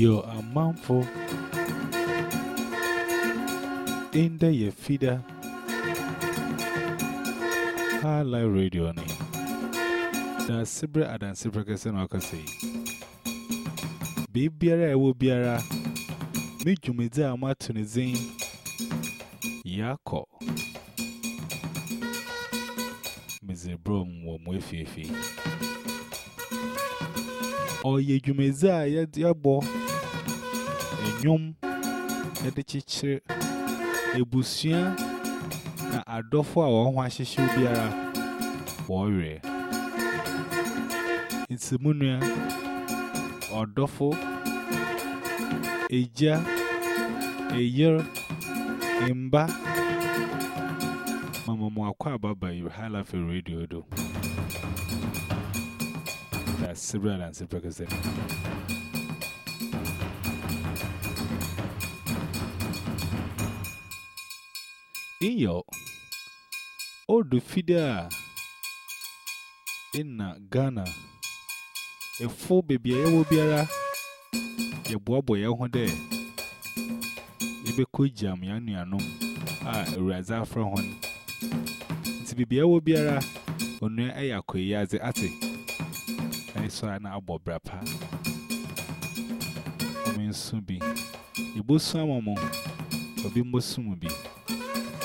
your amamfo inda ya fida ha live radio ne da sibre adan sibre kese na bibiara ewo biara. Mi jumedi amatu yako, zin. Yakọ mizibro mwo mwefifi oye jumezi a ya, ya A yum, at the chichir, a busia, na adofo a wɔn ho ahyehyɛ biara wɔrewe. Nti mu nua, ɔdɔfo, egya, eyer, mba, mama mu akɔ ababa yi radio do. That's Sibra and Sibra. In your old feeder in Ghana, a full baby, I will be a your boy, I want there. You be cool jam, young Yanum. Ah, a raza from one. To be a will be a on your ayako yazi ati. I saw an abo brapa. I mean, soon be. You both some among, or be most soon be.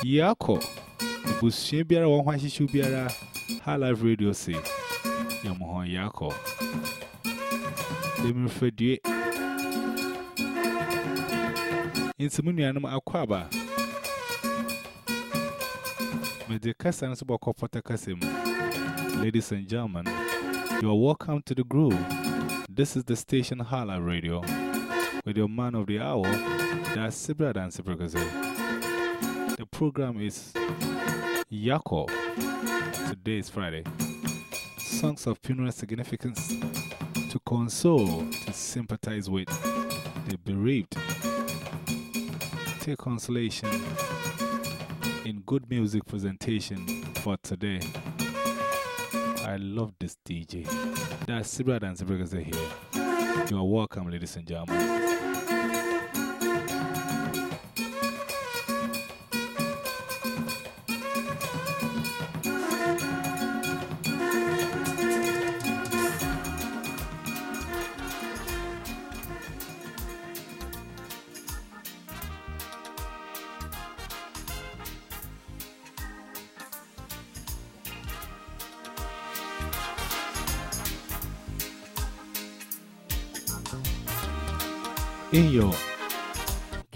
Yako, the bush biara one why she should be a high life radio say. Yamohon Yako. Let me refer to it. Into Munianum Aquaba. Medicasa and Subako Potakasim. Ladies and gentlemen, you are welcome to the groove. This is the station Hala Radio with your man of the hour, that's Sibra Dan Sibragazel. Program is Yako. Today is Friday. Songs of funeral significance to console, to sympathize with the bereaved. Take consolation in good music presentation for today. I love this DJ. That's Sibra Dan Sibragazel here. You are welcome, ladies and gentlemen.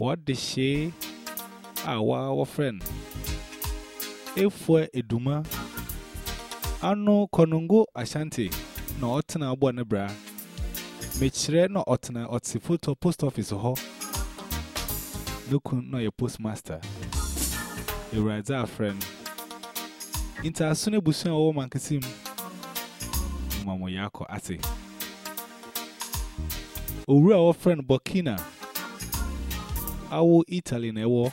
What the she? Our friend. If we're a duma, I know Konungo Ashanti, no Otana Bonabra. Mechre no Otana Otsi photo post office ho. Look, no your postmaster. You write our friend. Into as soon as Busan or man can see Mamo Yako Ati. Owura our friend Burkina. awo Italy na ɛwɔ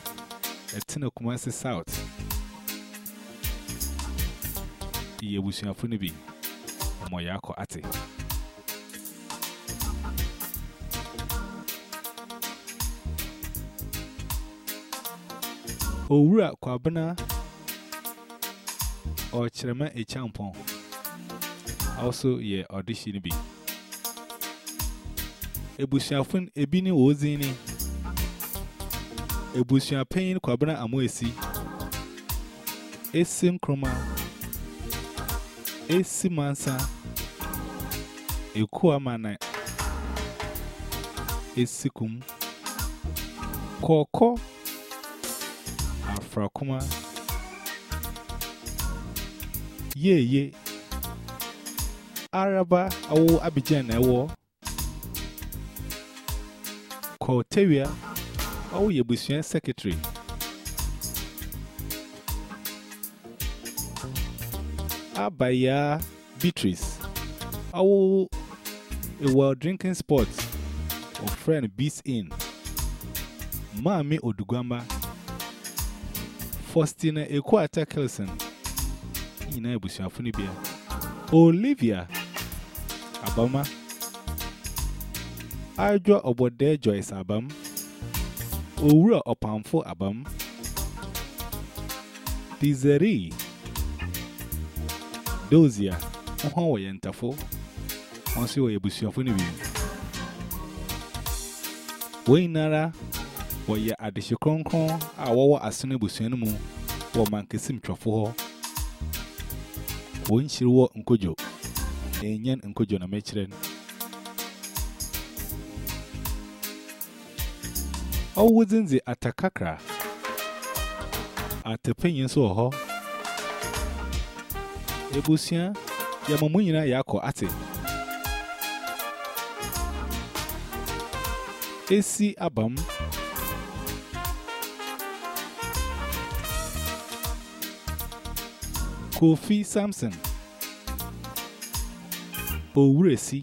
ɛtena Kumasi South. Yɛ busuafo no bi, ɔmɔ yɛ akɔ ate. Owura Kwabena or Chrema a champon. Also, ye audition be. A bushafun, a bini wozini. Ebusia pain kwabena amoesi. Esim kroma. Esi mansa. Ekuwa mana. Esikum. Koko. Afrakuma. Ye ye. Araba, awo Abidjan, ewo. Cortevia, awo Yebusian secretary. Abaya Beatrice, awo a well drinking sports or friend Beats In. Mami Odugamba, Faustina Equata Kelson. Ina Ebusiafuni Bia. Olivia Abama Ajwa Obode Joyce Abam Oura Opamfo Abam, Desiree, Dozia, Oho Yentafo, Onsi Oyebusiofonibi, Wainara, Oya Adishikonkon, Awawa Asunibusianmu, or Mankisim Trofo, Winchiro Nkojo, Enyan Nkojo Namecheren. all within the Atakakra. At the Penyon so ho. Ebusia Yamamunina Yako ate. Esi Abam. Kofi Samson. Owuresi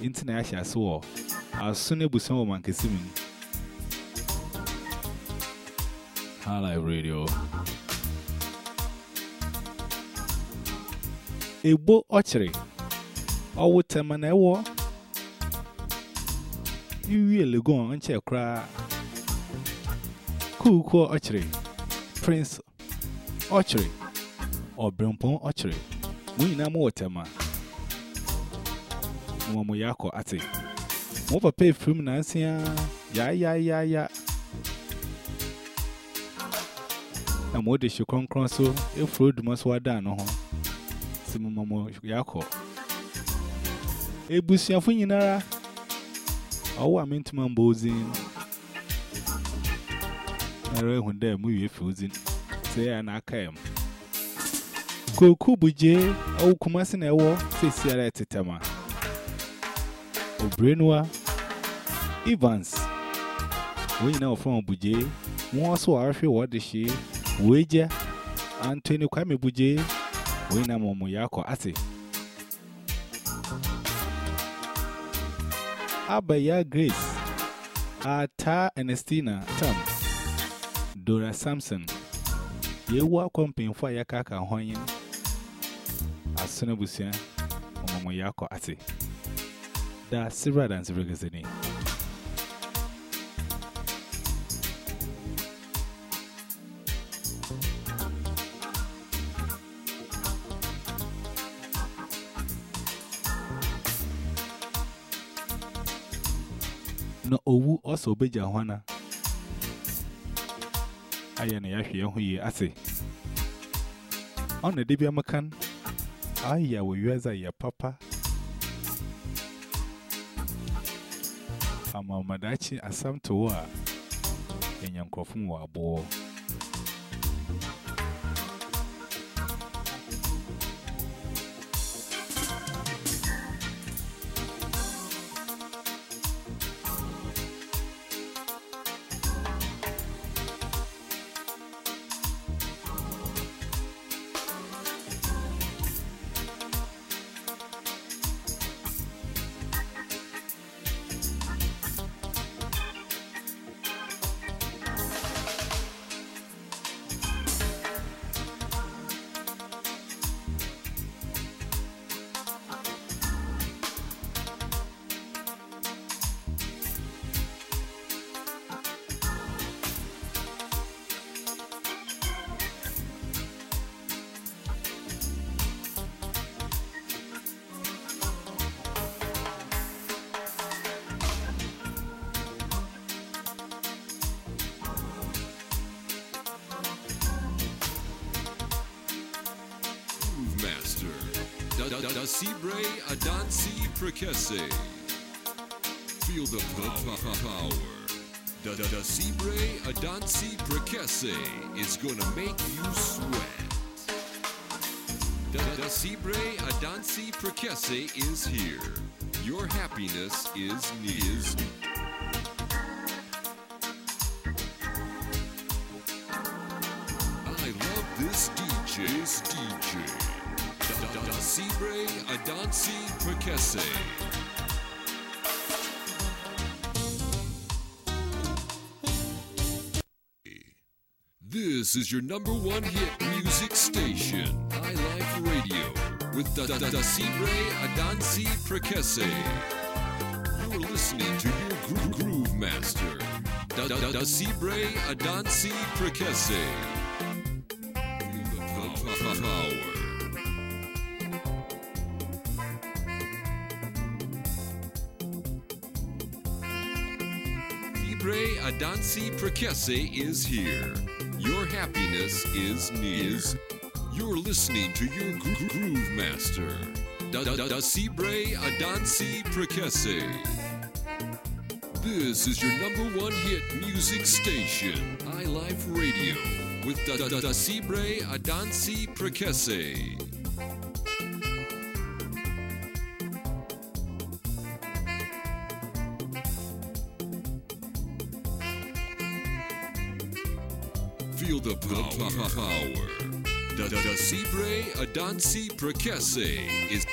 into Nasha saw. As soon as someone can see me. Highlight Radio. A boat archery. Or what time an hour? You really go on check. Cool, cool archery. Prince archery. Or Brimpon archery. We know more time. Mwamu yako ati. Mwamu pay film na asia. Ya ya ya ya. Na mwode shukronkron so. Efro dumas wadano ho. Simu mwamu yako. Ebusi yafu nyinara. Awa mintuma mbozin. Nare hunde muye fuzin. Seya na akayam. Kuku buje. Au kumasi na ewo. Sisi ya titema. Obrenua, Evans. We know from Buje, Mwaso Arfi Wadishi, Weja, Anthony Kwame Buje, we know Momoyako Ase. Abaya Grace, Ata Ernestina Tom, Dora Sampson. Yewa Company for Yakaka Hoyin, Asunabusia, Momoyako Ase. Da Sira Dance Regazini. No owu also be Jawana. I am a yashi who ye ase. On the Dibia Macan, I ya will use ya papa. Amamadachi Asam to war in Yankofu Wabo. Precese is gonna make you sweat. Da Cibre Adansi Precese is here. Your happiness is near. I love this DJ. This DJ. Da da da Cibre Adansi Precese. This is your number one hit music station, High Life Radio, with Da Cibre Adansi Precese. You're listening to your gro- groove master, Da Cibre Adansi Precese. Feel the po- po- power. Adansi Precese is here. Your happiness is near. You're listening to your gro- groove master, Da Da Da Cibre Adansi Precese. This is your number one hit music station, iLife Radio, with Da Da Da Cibre Adansi Precese. Power. power. Da da da Cibre Adansi Precese is.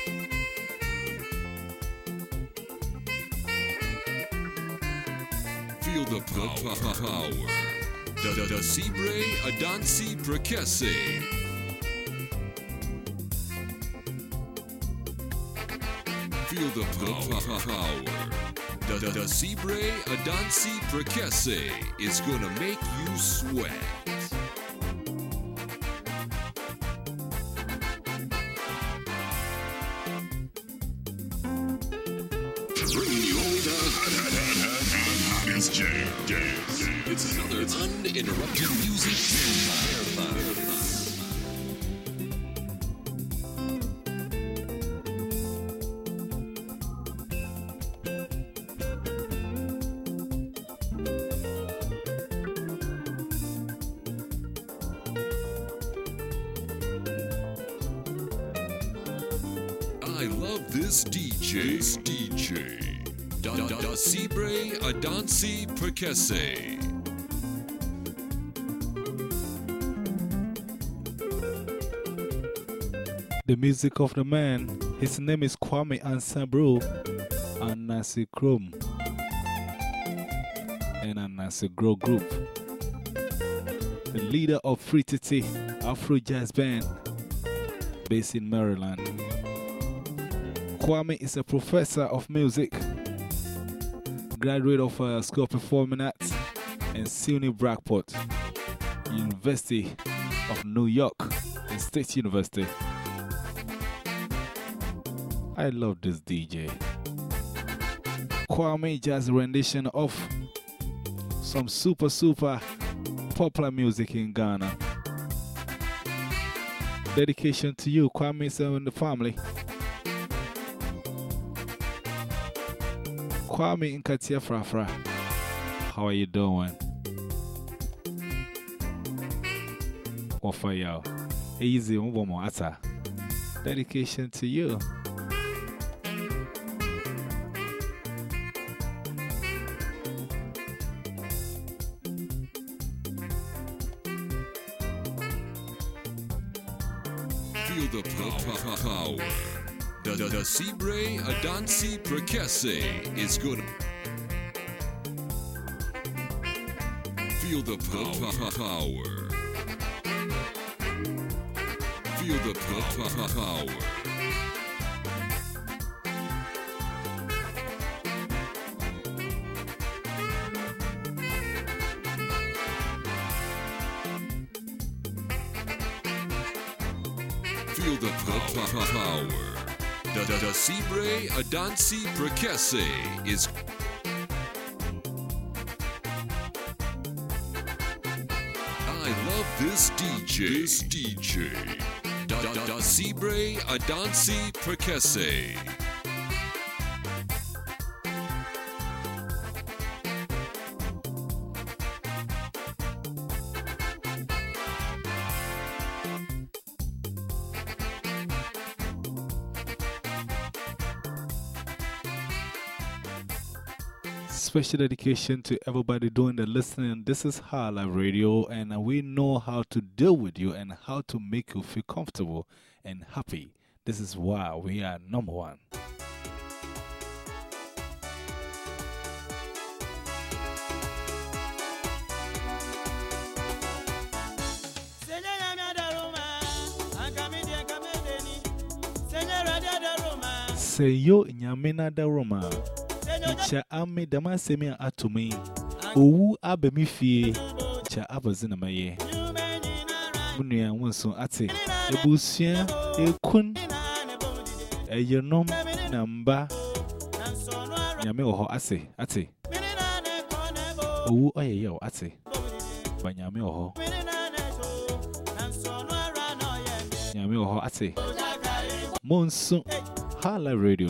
Feel the power. power. Da da da Cibre Adansi Precese. Feel the power. Da da da Cibre Adansi Precese is gonna make you sweat. Precese. The music of the man, his name is Kwame Ansabro and Nancy Chrome and Nancy Grow Group. The leader of Free Titi Afro Jazz Band based in Maryland. Kwame is a professor of music, graduate of uh, School of Performing Arts and SUNY Brockport, University of New York, and State University. I love this DJ. Kwame Jazz rendition of some super, super popular music in Ghana. Dedication to you, Kwame and the family. Kwame Nkatia Frafra, how are you doing? What for y'all? Easy, more ata. Dedication to you. Da da da Cibre Adansi Precese is gonna. Feel the po- power. Feel the po- power. Feel the po- power. Da da da Cibre Adansi Precese is. I love this DJ. This DJ. Da Da Da Sibre Adansi Prekese. Special dedication to everybody doing the listening. This is Hala Radio, and we know how to deal with you and how to make you feel comfortable and happy. This is why we are number one. Say yo, Nyamina da Roma. Cha ame da ma se me. Owu abe mi fie. Cha abazi na maye. Munua wonso ate. Ebusia ekun. Eyenom na. Nyame wo ho ate. Owu oyeye wo ate. Banyame wo. Nyame wo ate. Monso Hala Radio.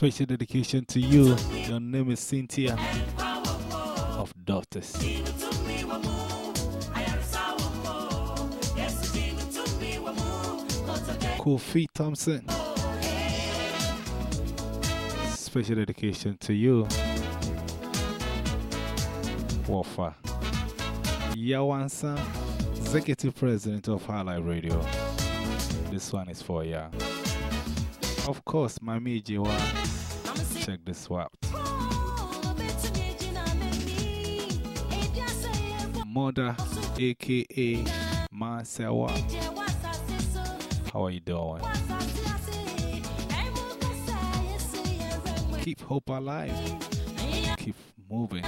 Special dedication to you. Your name is Cynthia of Daughters. Kofi Thompson. Special dedication to you. Wafa. Yawansa, Executive President of Highlight Radio. This one is for ya. Of course, Mami Jiwa. Check this out. Mother, aka Masewa. How are you doing? Keep hope alive. Keep moving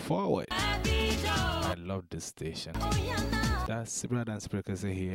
forward. I love this station. That's Sibra Dance Breakers here.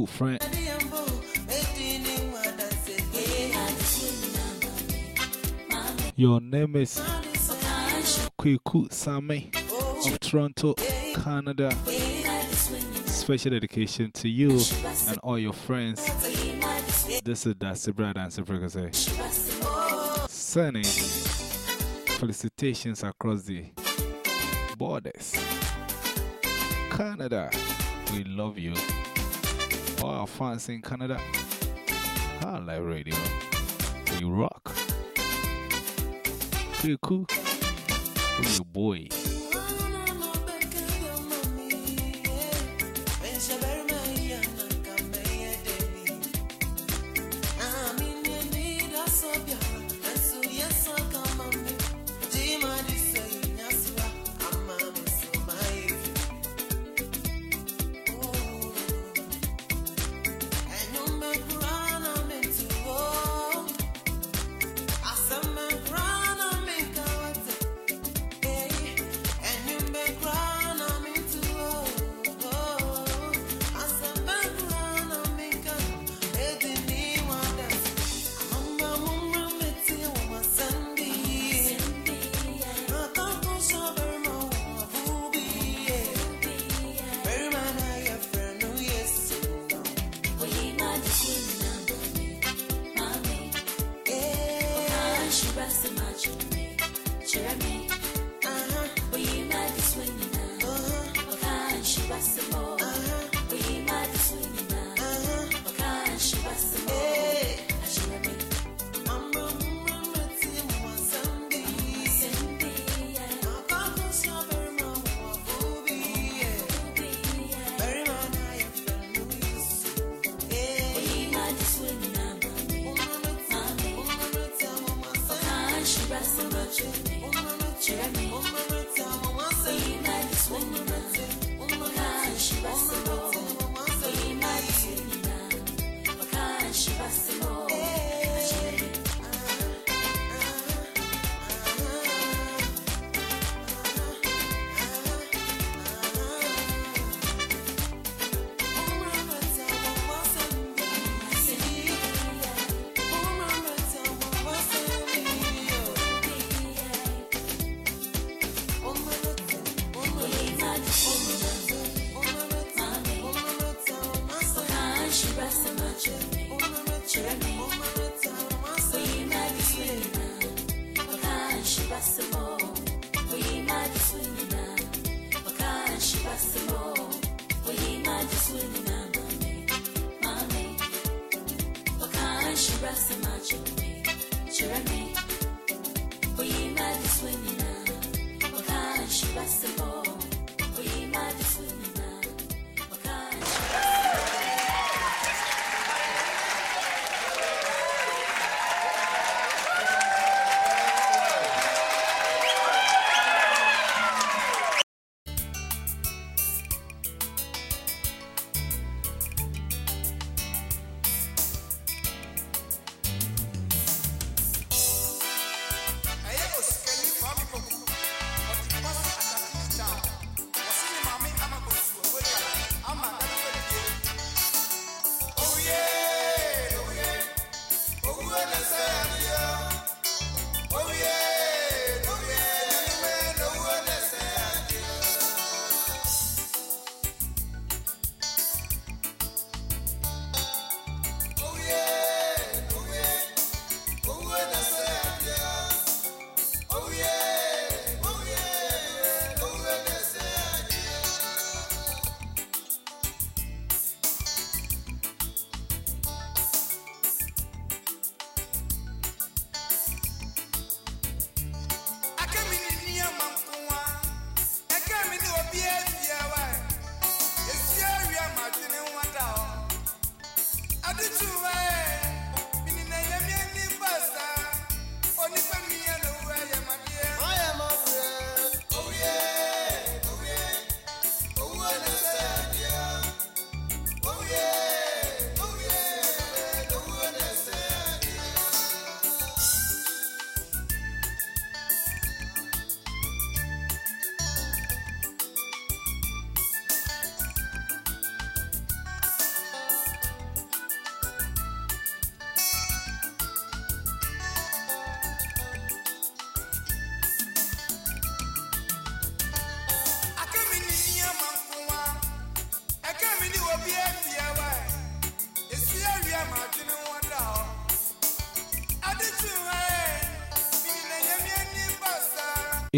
Good friend, your name is Kwiku Same of Toronto, Canada. Special dedication to you and all your friends. This is Dassi Brad and Super Sending felicitations across the borders. Canada, we love you. Our fans in Canada, ah, Highlight Radio, we rock. Pretty cool. Your boy?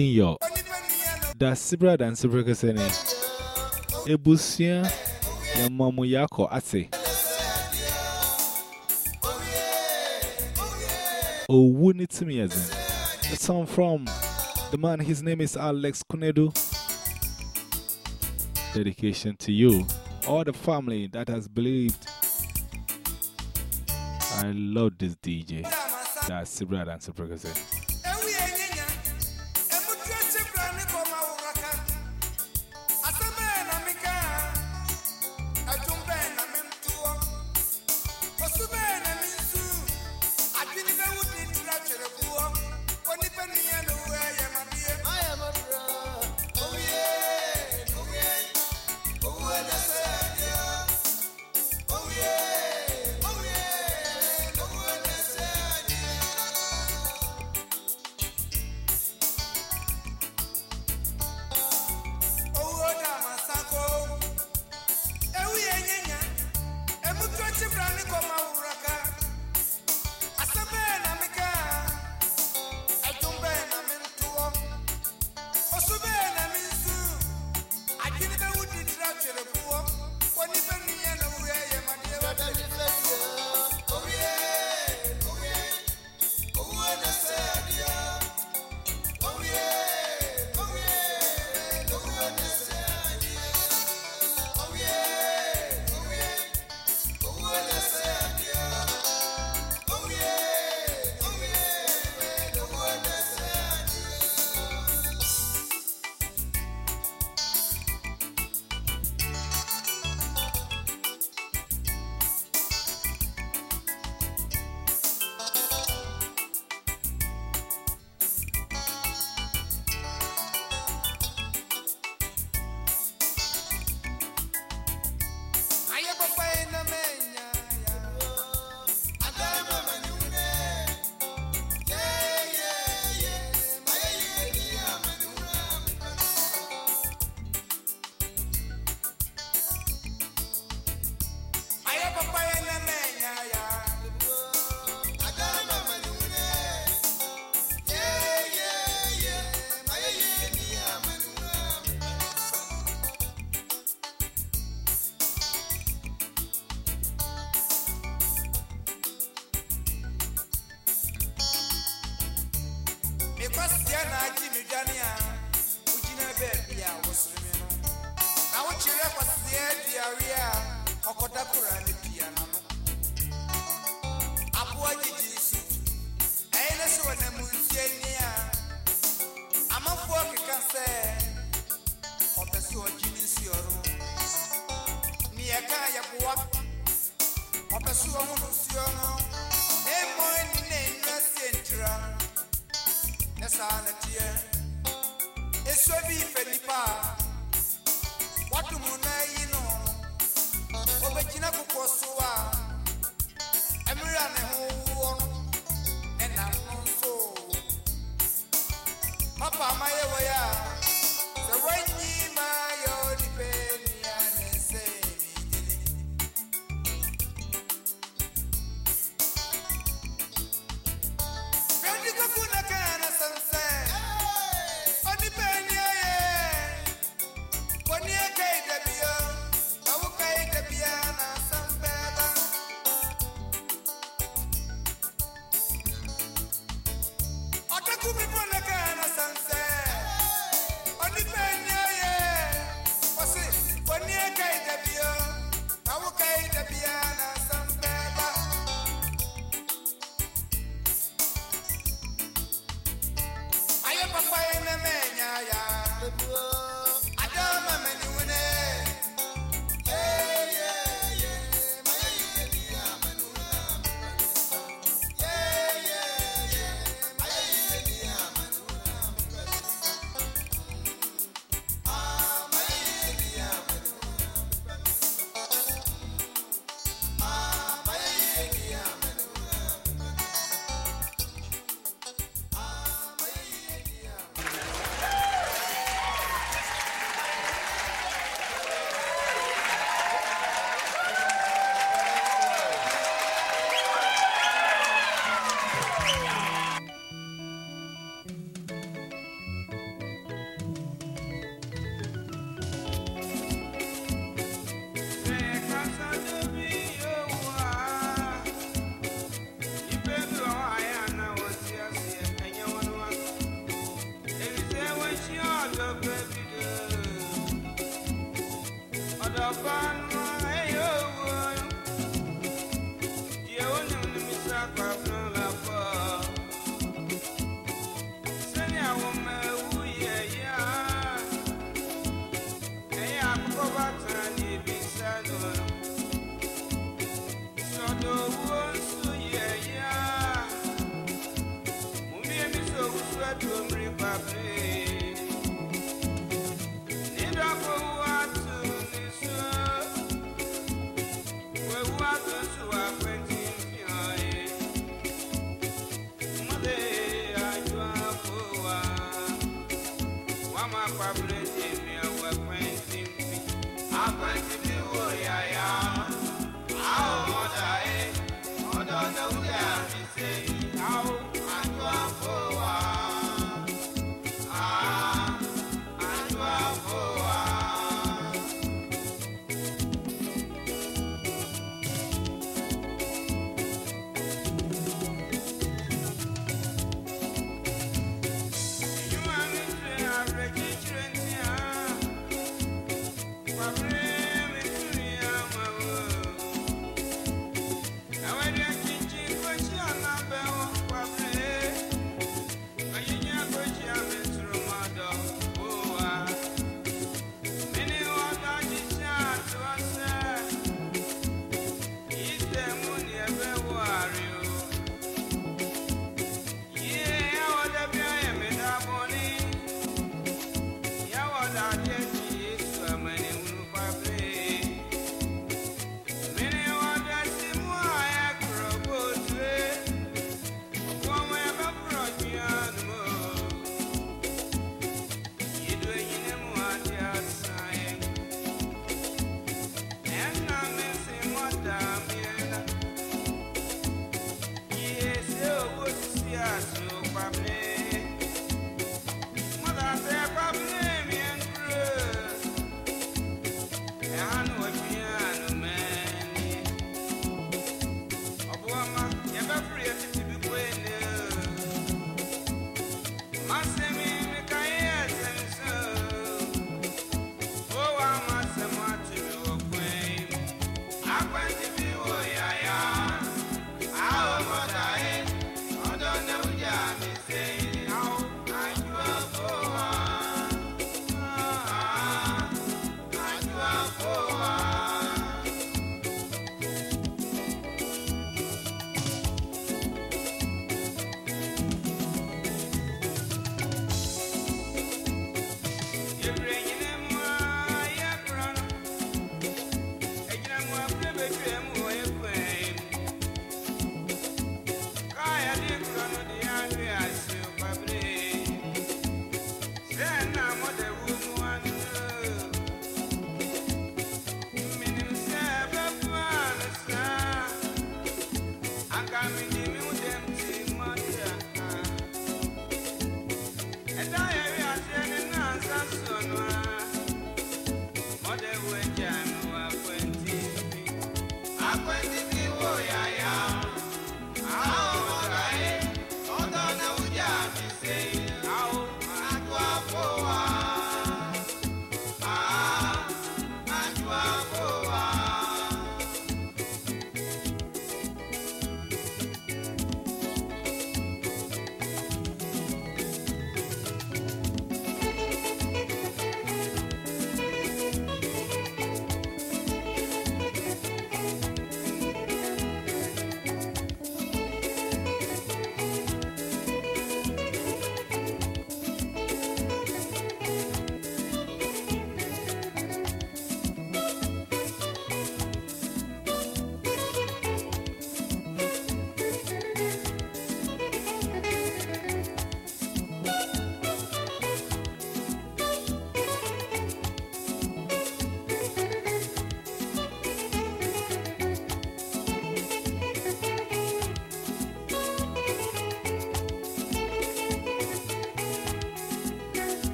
In eh? your da Sibra and Sibra Kasene, Ebusia, Yako Ase. Oh, wouldn't it to me as in? A song from the man, his name is Alex Konadu. Dedication to you, all the family that has believed. I love this DJ. That's Sibra and Sibra Kasene. Eh?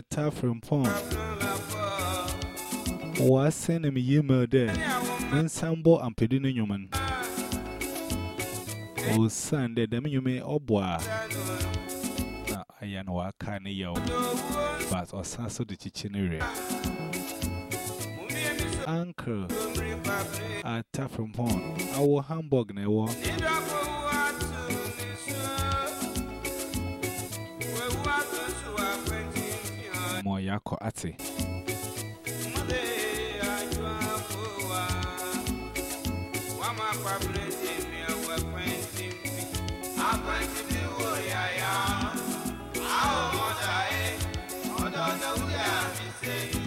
Open at Taffrin Pond. Was sending me email there. And Sambo and Pedino Newman. Oh, Sunday, the you may obwa. I am wa can yo, but or sasso the chichinere. ragazzi.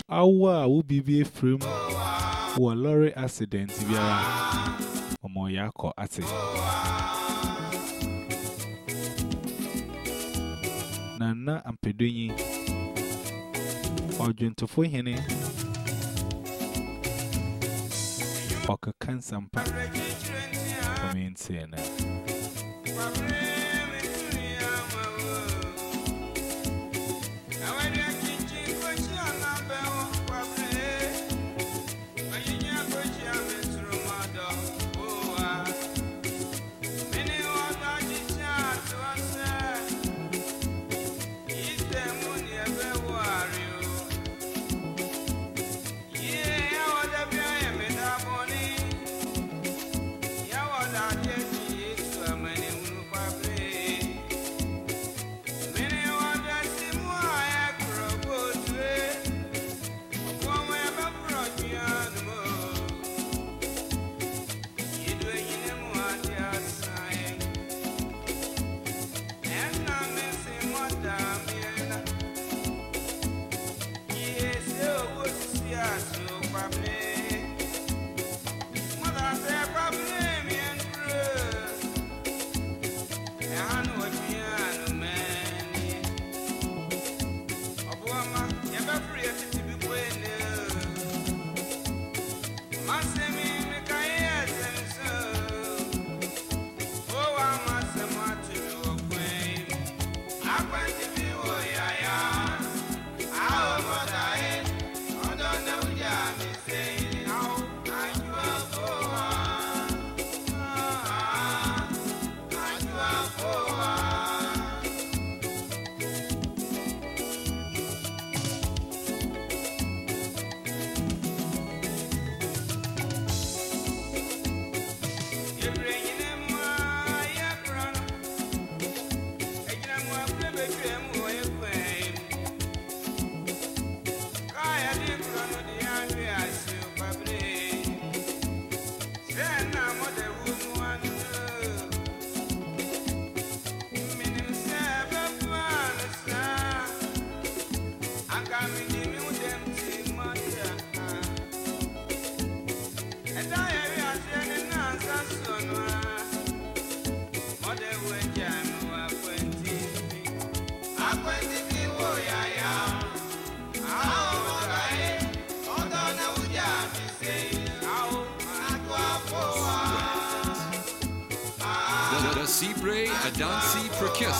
Awa ubibi efrim wọ lorry accident biara. Ọmọ ya na nna Nana Ampedonyi Ọdwuntofo hene. Ọkaka nsampa kọmenti na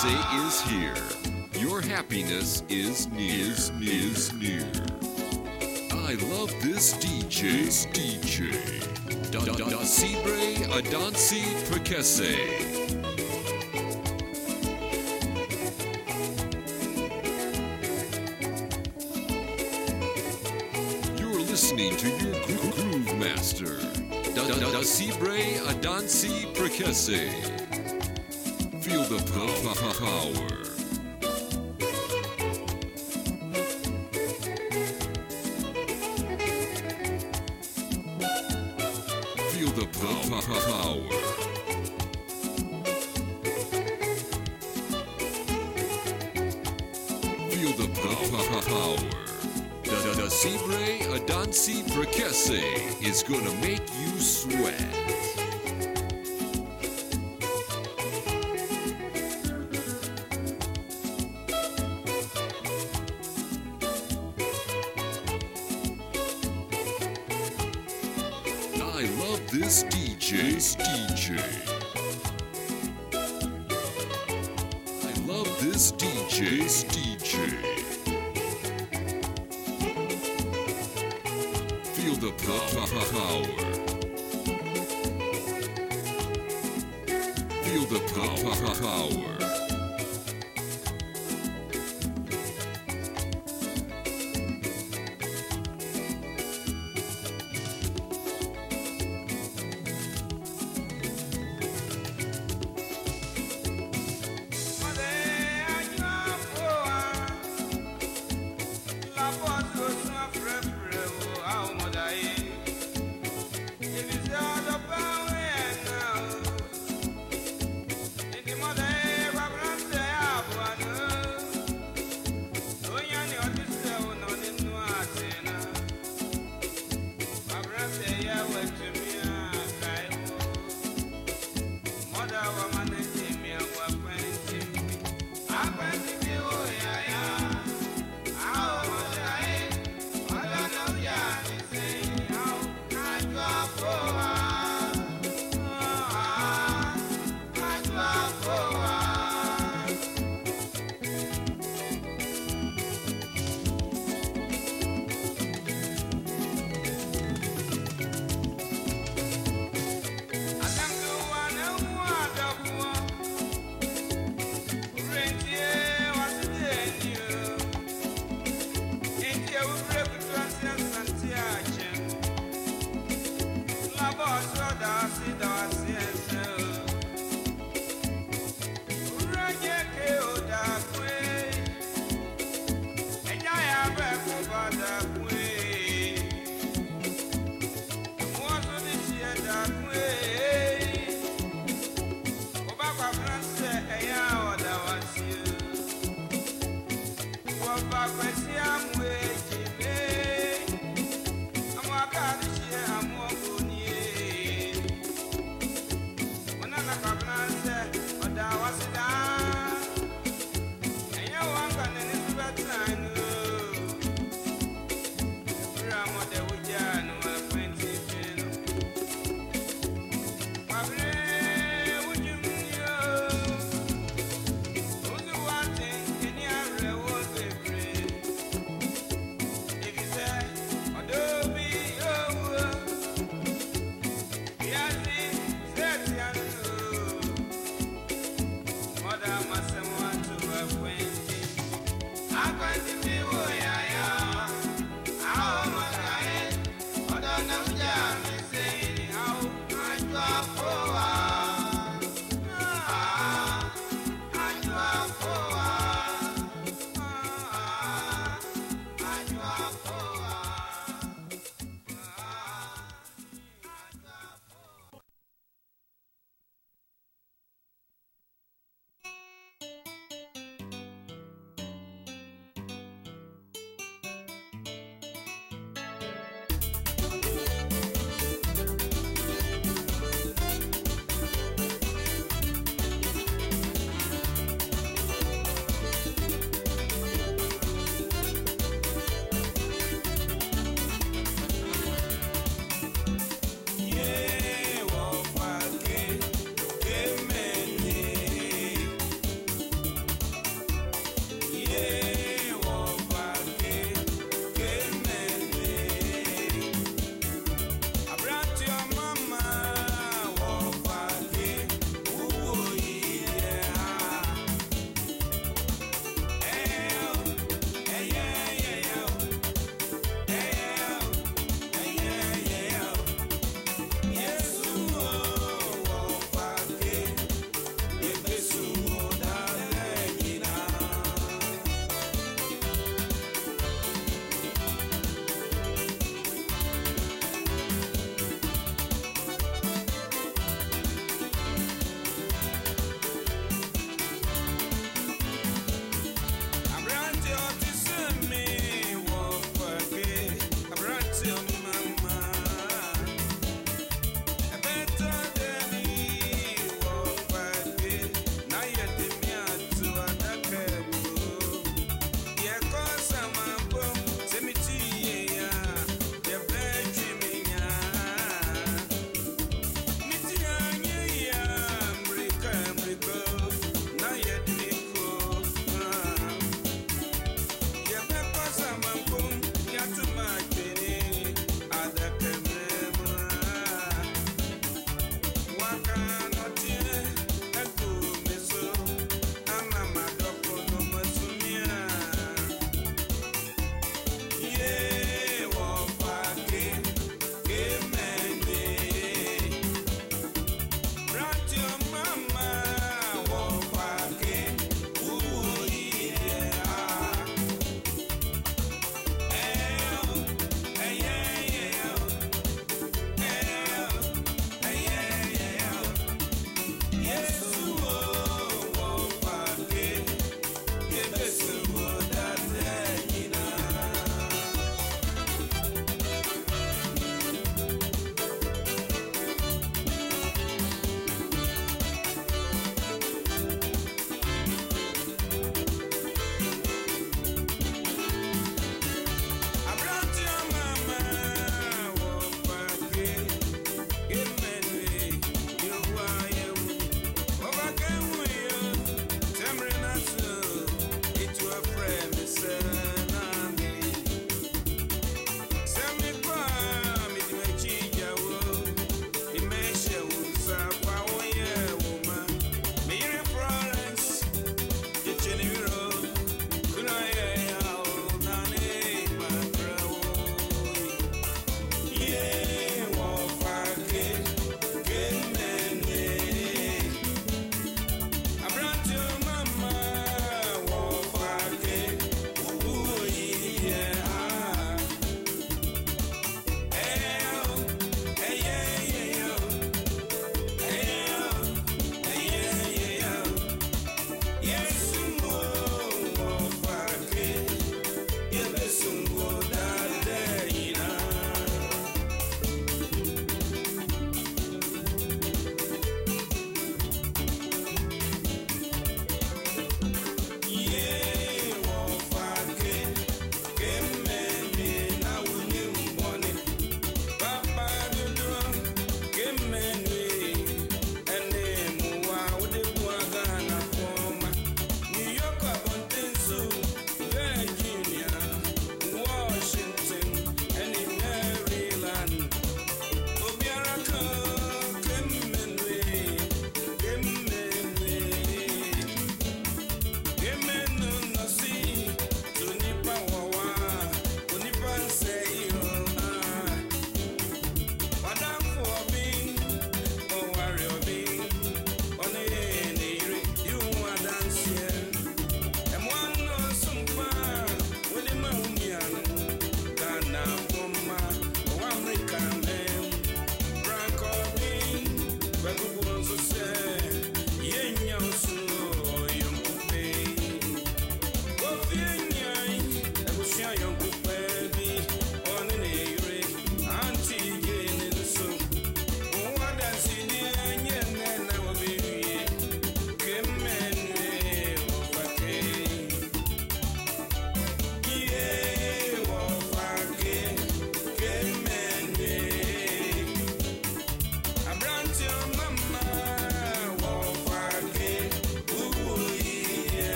Prekese is here. Your happiness is near. Is, is near. I love this DJ. This DJ. Da da da Cibre Adansi. You're listening to your gro- groove master, Da Da Da Cibre Adansi Prekese. Power. Da da da Cibre Adansi Prekese is gonna make you sweat.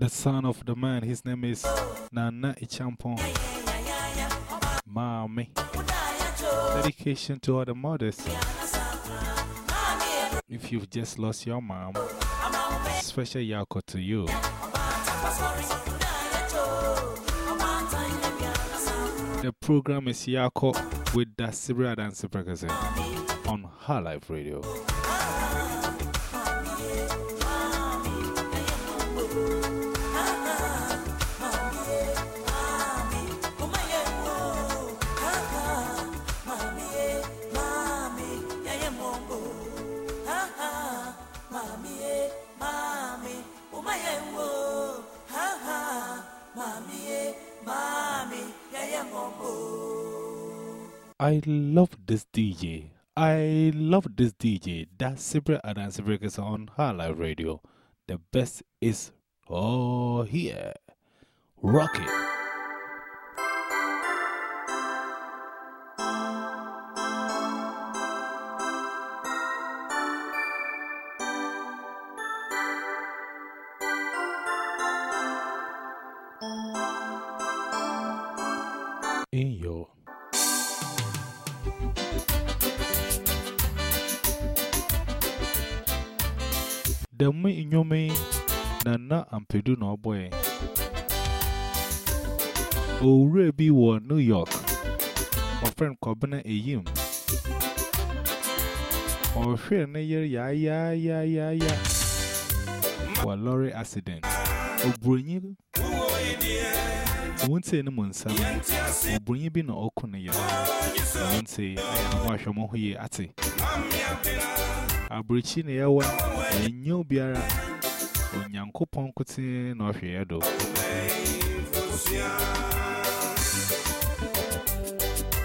The son of the man. His name is Nana Ichampon. Mommy. Dedication to all the mothers. If you've just lost your mom, special yako to you. The program is Yako with the Sibra Dance Breakers on High Life Radio. I love this DJ. I love this DJ. That's Sibra Dance Breakers on Her Radio. The best is all here. Rock it. ampedu no boy. owurre Ruby wọ new york ọfrẹn kọbina ya ya ya ya ya. wọ lorry accident oburonyi wuntie ne mu nsam oburonyi bi na ọkụ ne yere wuntie ahwahwẹ mo ho yie ate aburukyi na yawa enyo biara. Onyankopɔn kutee na ɔhwɛ do.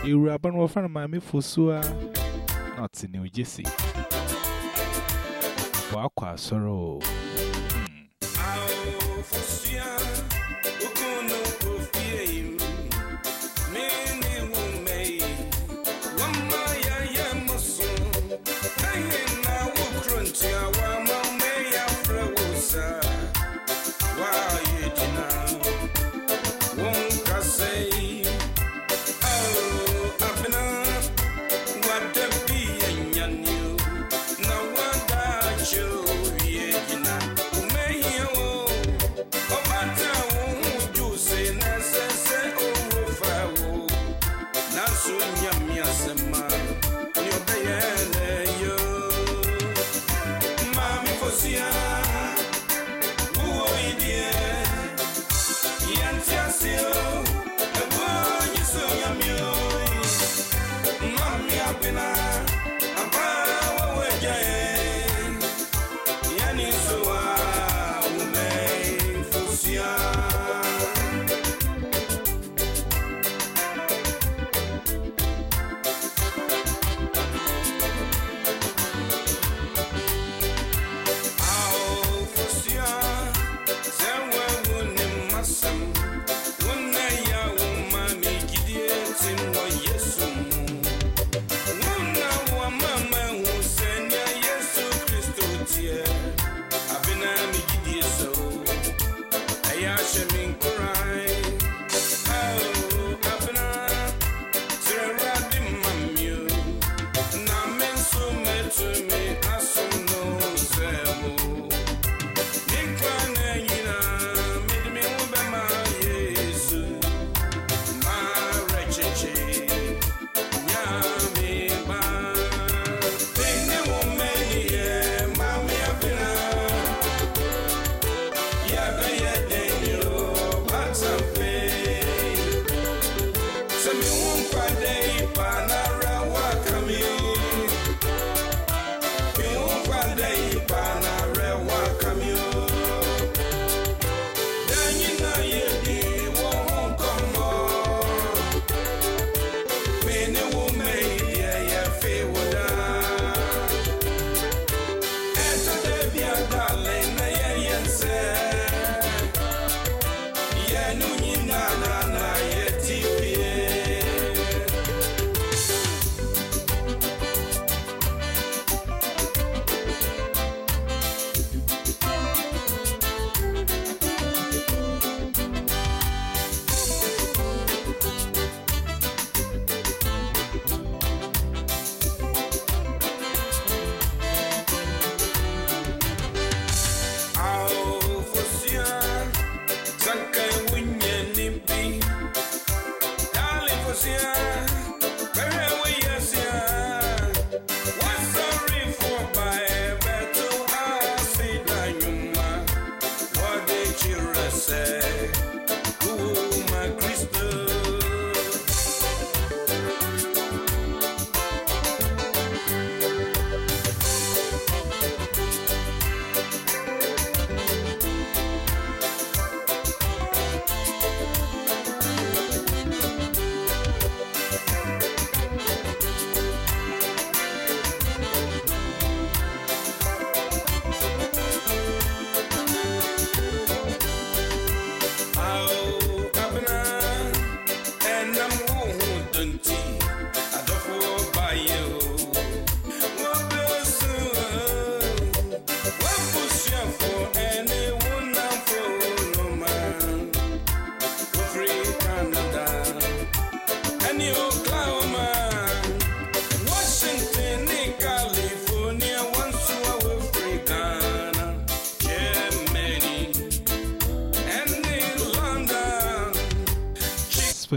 Ewuraba no wɔfrɛ no maame Fosua na ɔte New Jersey. Wakɔ asɔre o. Hmm.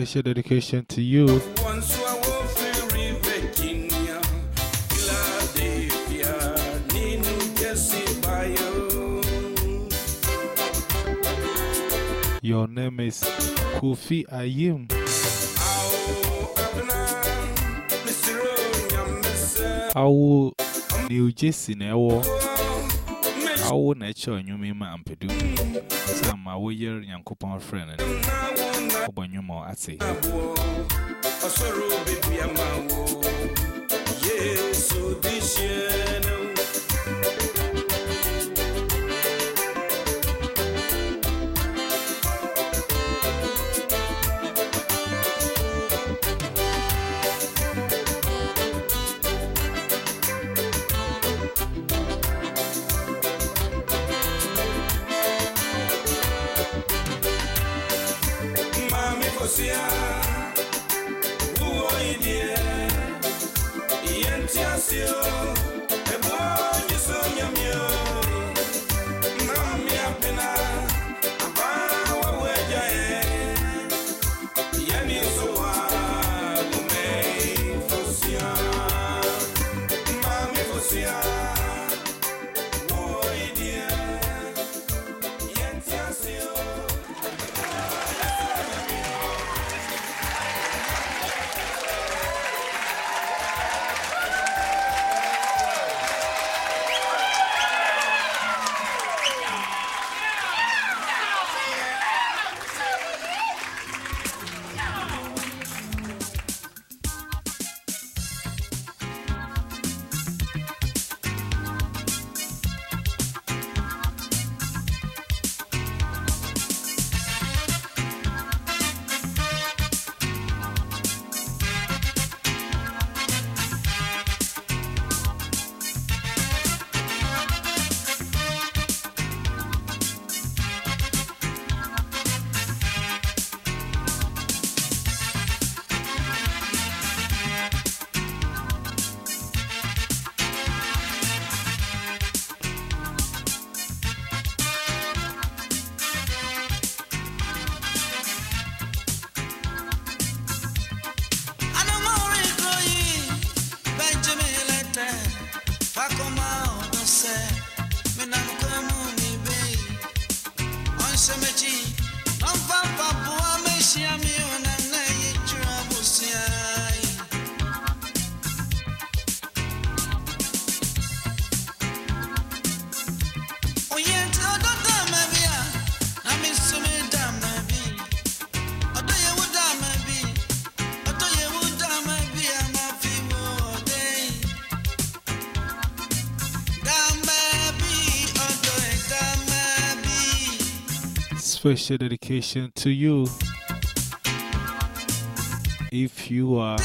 Special dedication to you. once you are free Virginia, Philadelphia, New Jersey, Bio. Your name is Kofi Ayim. Ao Abna, Mr. Onyamese, Awo New Jersey na. Mr. Awo na eche onyumi ma ampedu. Sa ma wo yer Nyankopɔn friend. Obo Special dedication to you. If you are,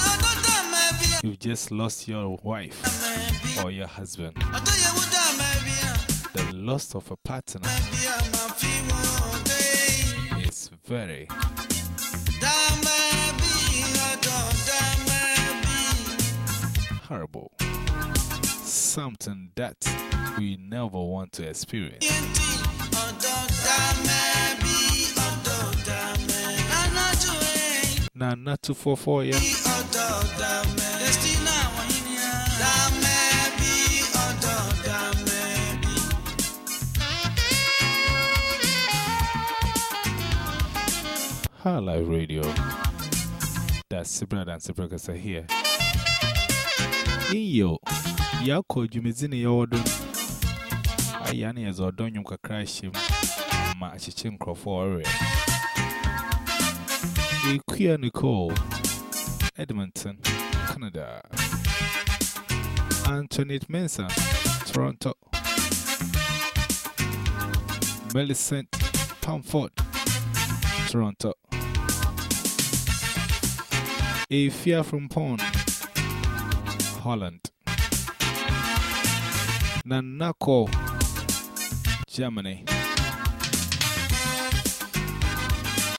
you've just lost your wife or your husband, the loss of a partner is very horrible. Something that we never want to experience. To for four years. High Life Radio. That's Sibra and Sibra here. Iyo, Yako Jimizini Yodo. Ayani as Odonyum Kakrashim, Machichin Crawford. Equia Nicole, Edmonton, Canada. Antoinette Mensah, Toronto. Millicent Pamford, Toronto. Afia from Pond, Holland. Nanako, Germany.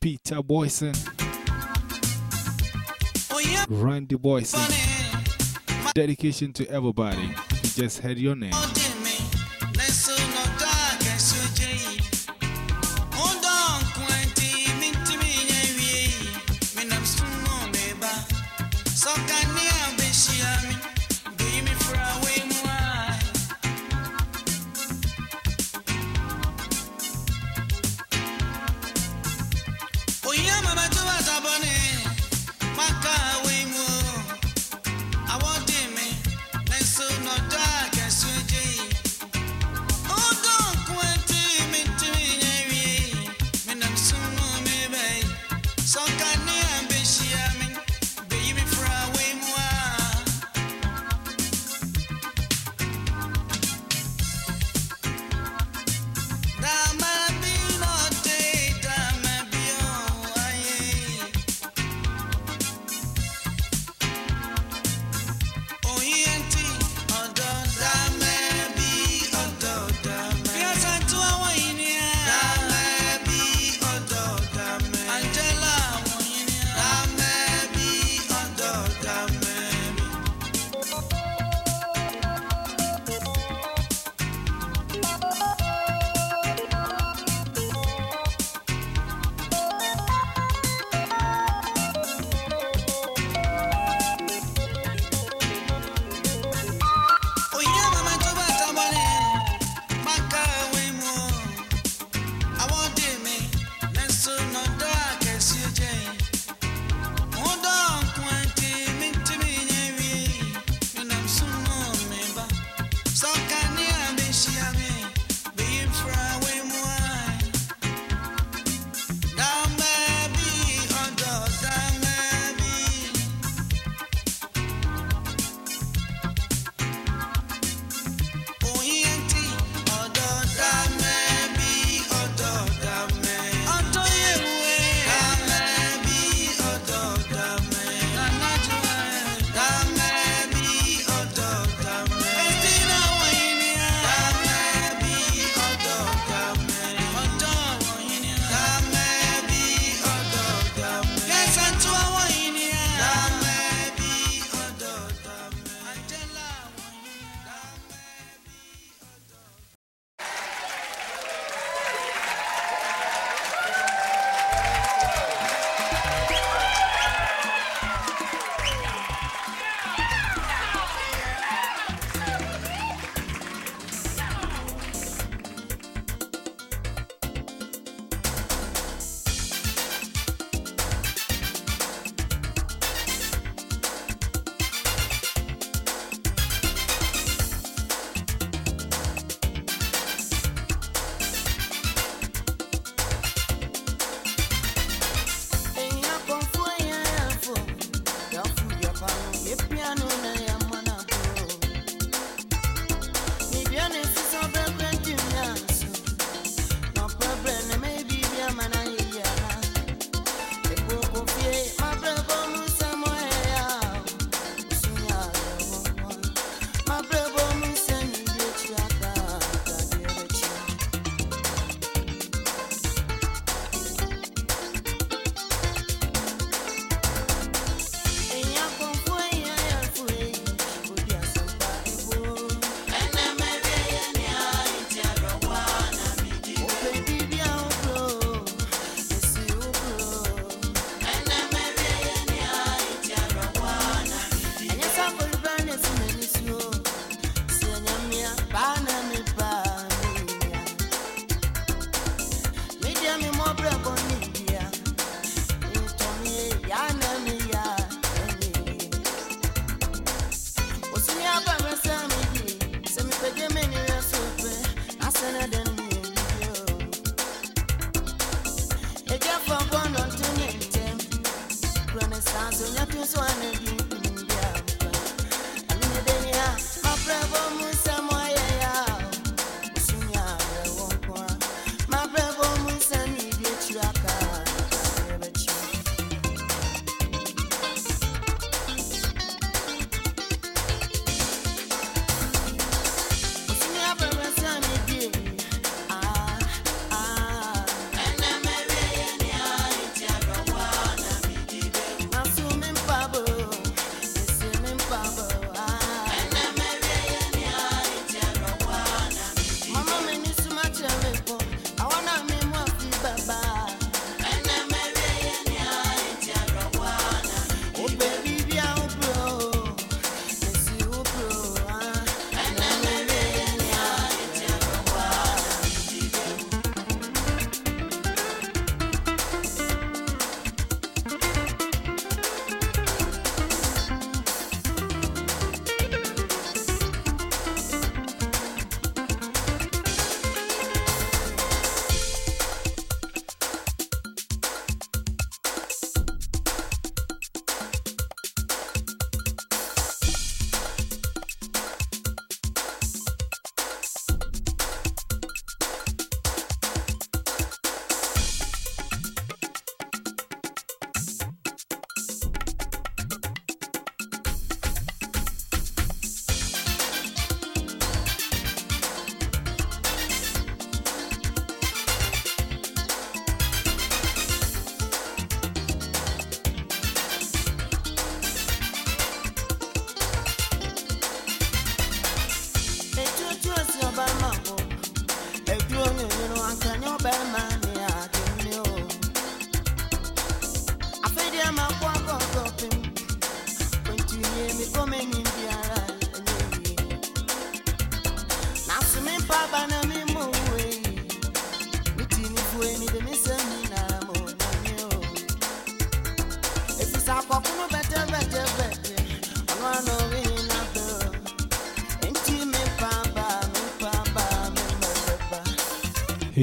Peter Boyson, Randy Boyson. Dedication to everybody who just heard your name.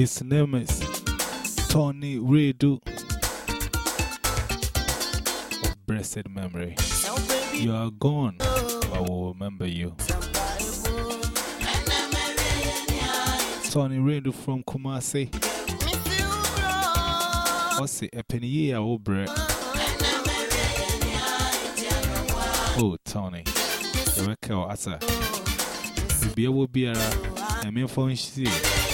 His name is Tony Redu Blessed Memory. You are gone, but we'll remember you. Tony Redu from Kumasi. What's it? A penny year old oh, bread. Oh, Tony. You work out as a. You'll be a. I mean, for you.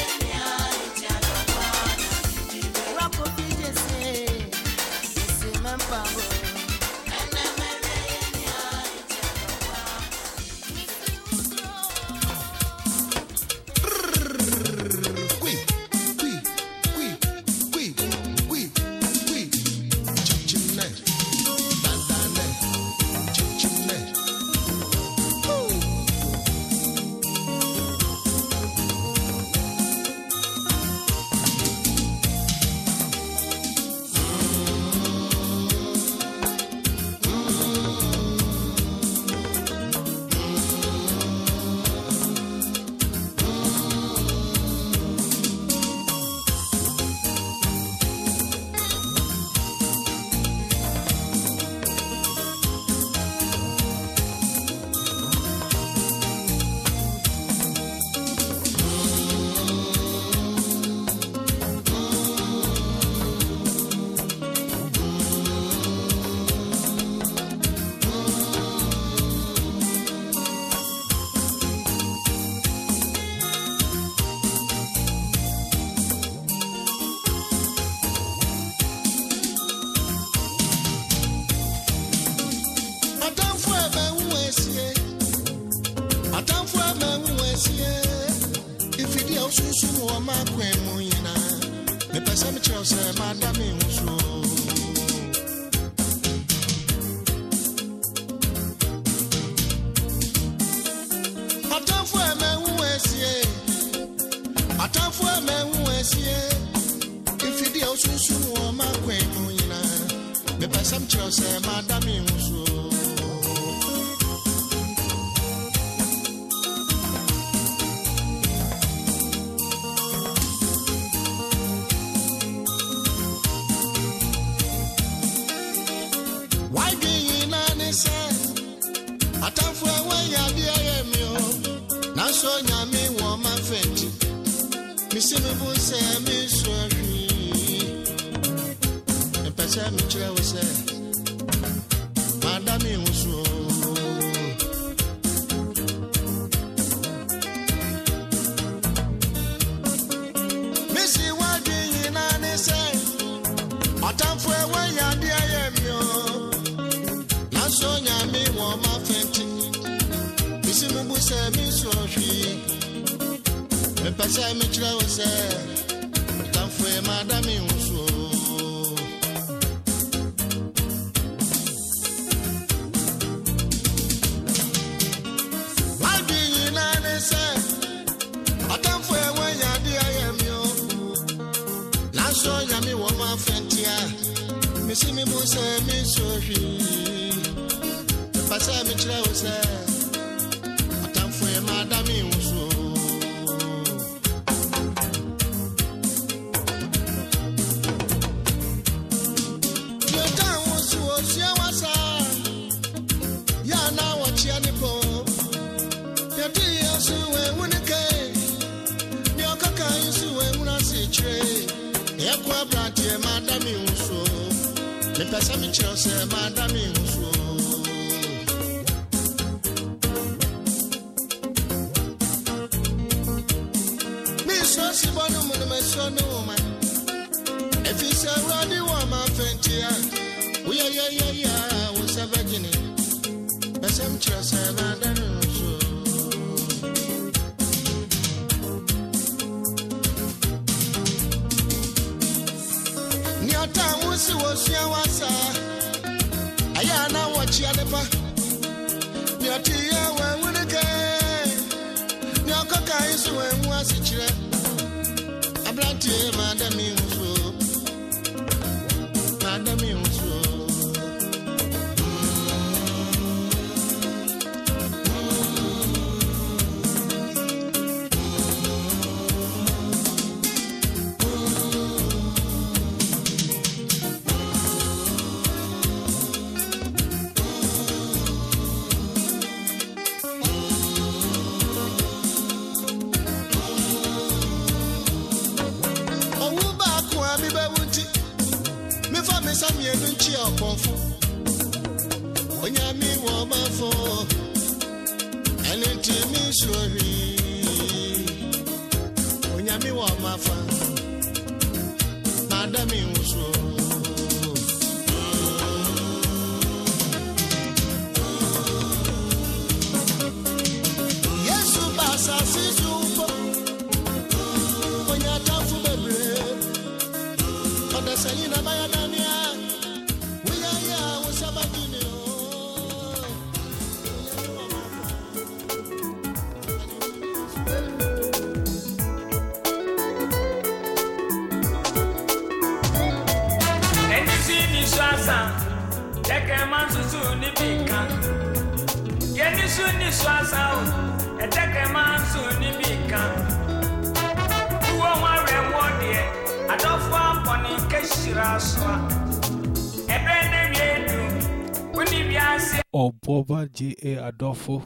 cover J.A. Adofo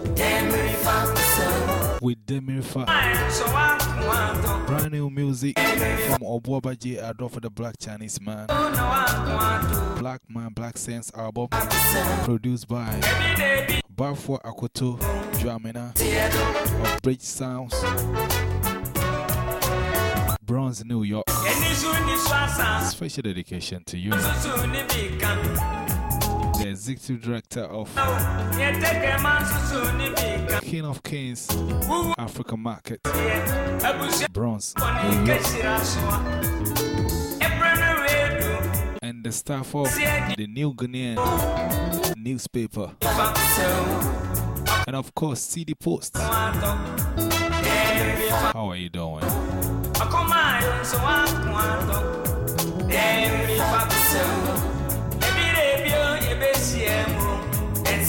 with Demirifa. Brand new music from Obuoba J. Adofo, the Black Chinese man. Black Man, Black Sense album produced by Bafo Akoto Dramina of Bridge Sounds. Bronx, New York. Special dedication to you the executive director of King of Kings Africa Market, Bronx, and the staff of the New Guinean newspaper, and of course, CD Post. How are you doing? Siemo, and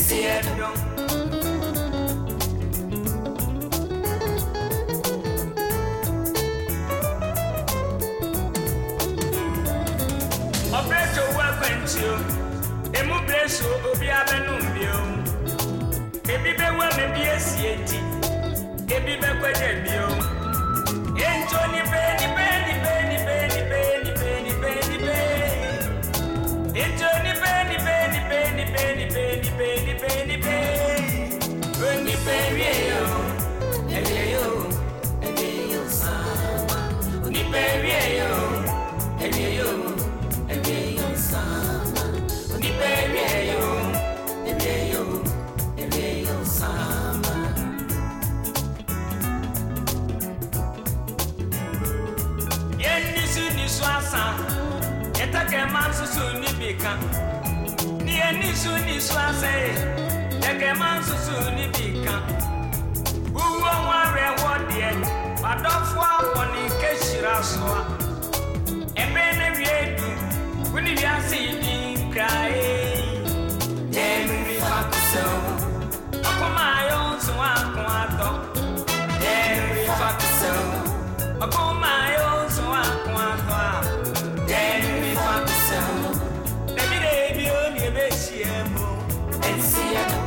nípe nípe nípe ó nípe rí èyó ẹbí èyó ẹbí èyó sàn wá ó nípe rí èyó ẹbí èyó ẹbí èyó sàn wá ó nípe rí èyó ẹbí èyó ẹbí èyó sàn wá. yẹn nisu nisu asa yẹtẹkẹ máa nisu nisu ase ma nsusu nibi kan wuwo nwari ɛwɔ deɛ wadɔfo awɔ ne kehyira soa ne wie du wuni di. Нет.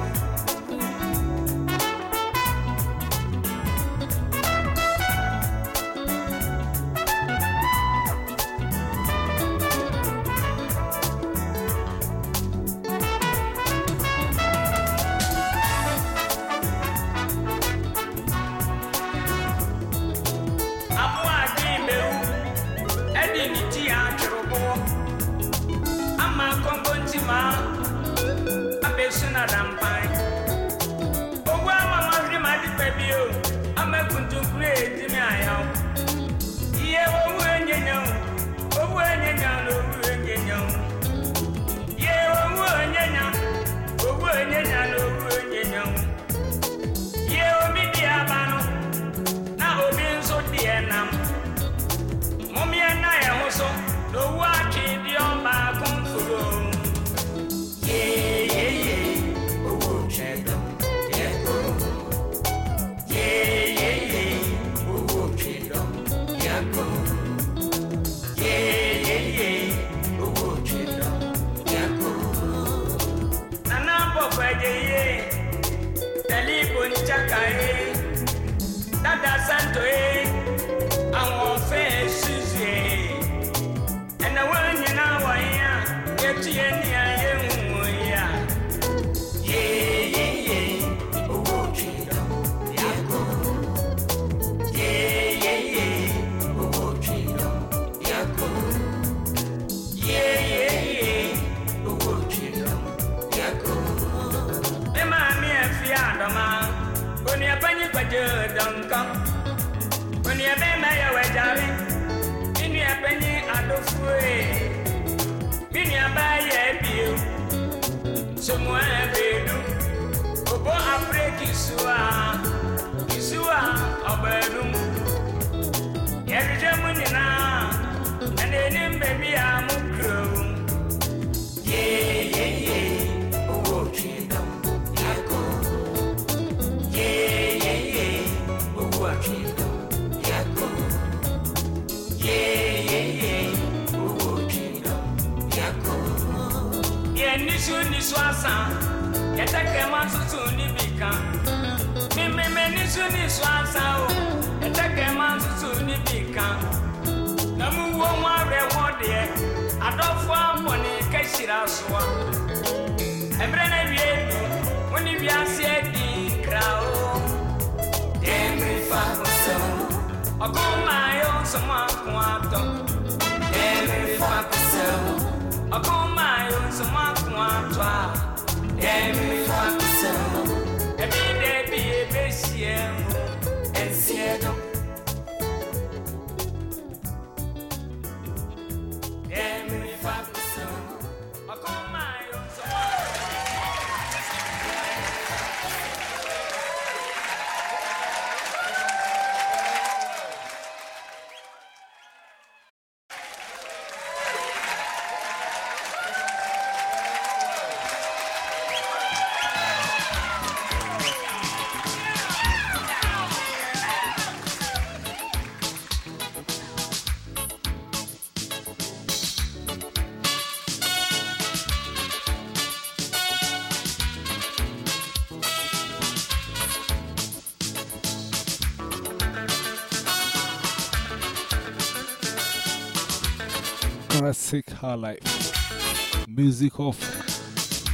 Classic high life. Music of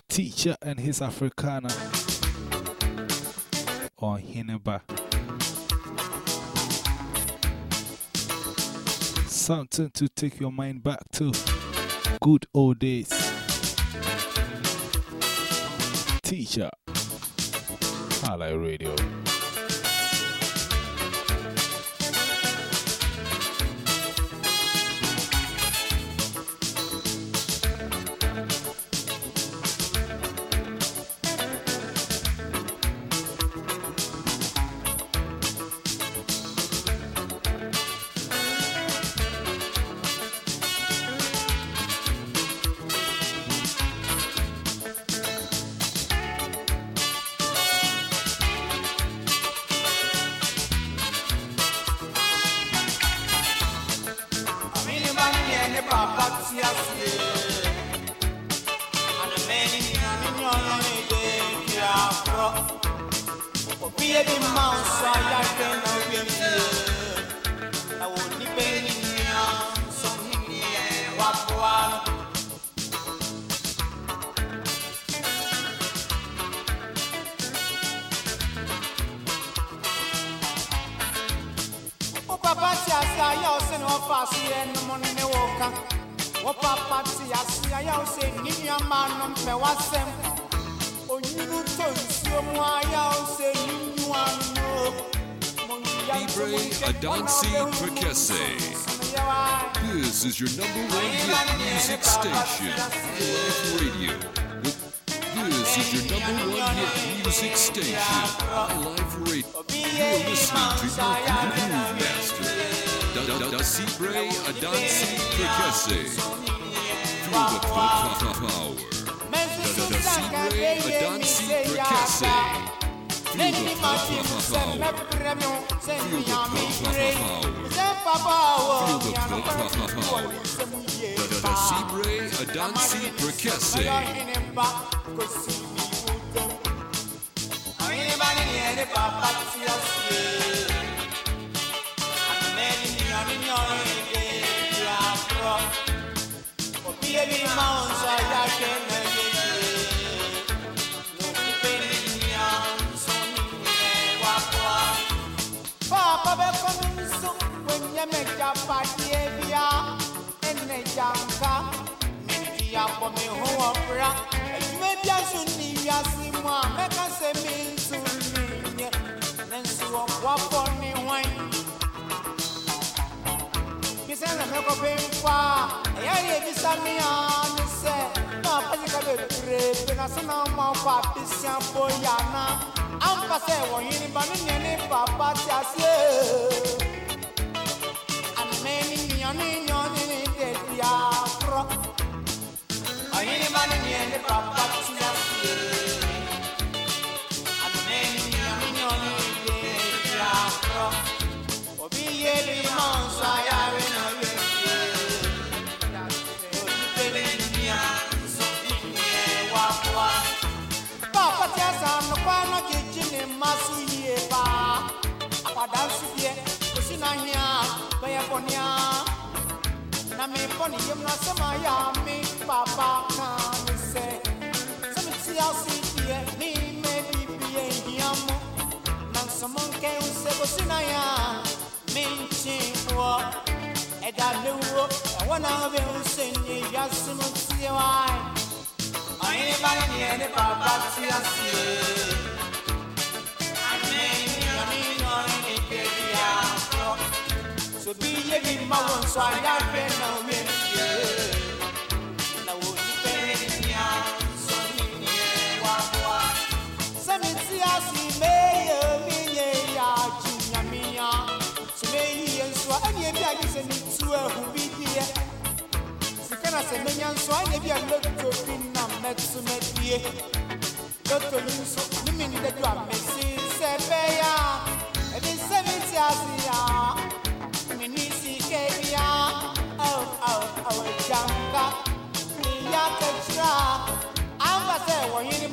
Teacher and his Africana on Hineba. Something to take your mind back to good old days. Teacher, High Life Radio. Prekese. Feel the power. Da Da Sibre Adansi Prekese. Feel the power. Feel the power. Da Da Da Sibre Adansi Prekese. Papa papa ti ase. Ameni bɔnea. Na me bɔ ne yam na sɛ ma yɛ a me papa ka ne sɛ. Sɛ me ti ase deɛ, me mɛ bibie hia mo. Na nso mo nkɛn wo sɛ osi na hia, me nkye wɔ. Ɛda ne wo, ɛwɔ na bɛhu sɛ ne wiase no tie wae. Ɔhene ba ne deɛ ne papa te aseɛ. So be ye be my one, so I got been no men. Now, would you pay me? So, Seventy, I see me, me, ya, Junior, me, so me, and so I need to send it to her who be here. Sikana se menya nso a na bi a lotto bi na mɛto mɛdie lotto ni nso ne mi ni dadu a mesi sɛ bɛya ebi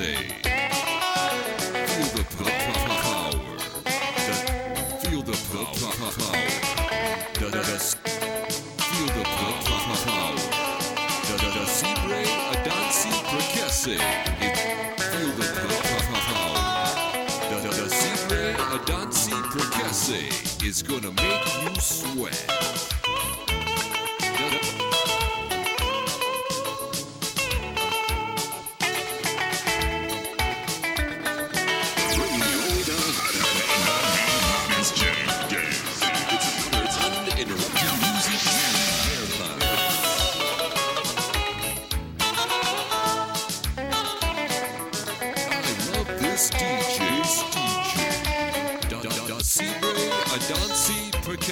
Prekese.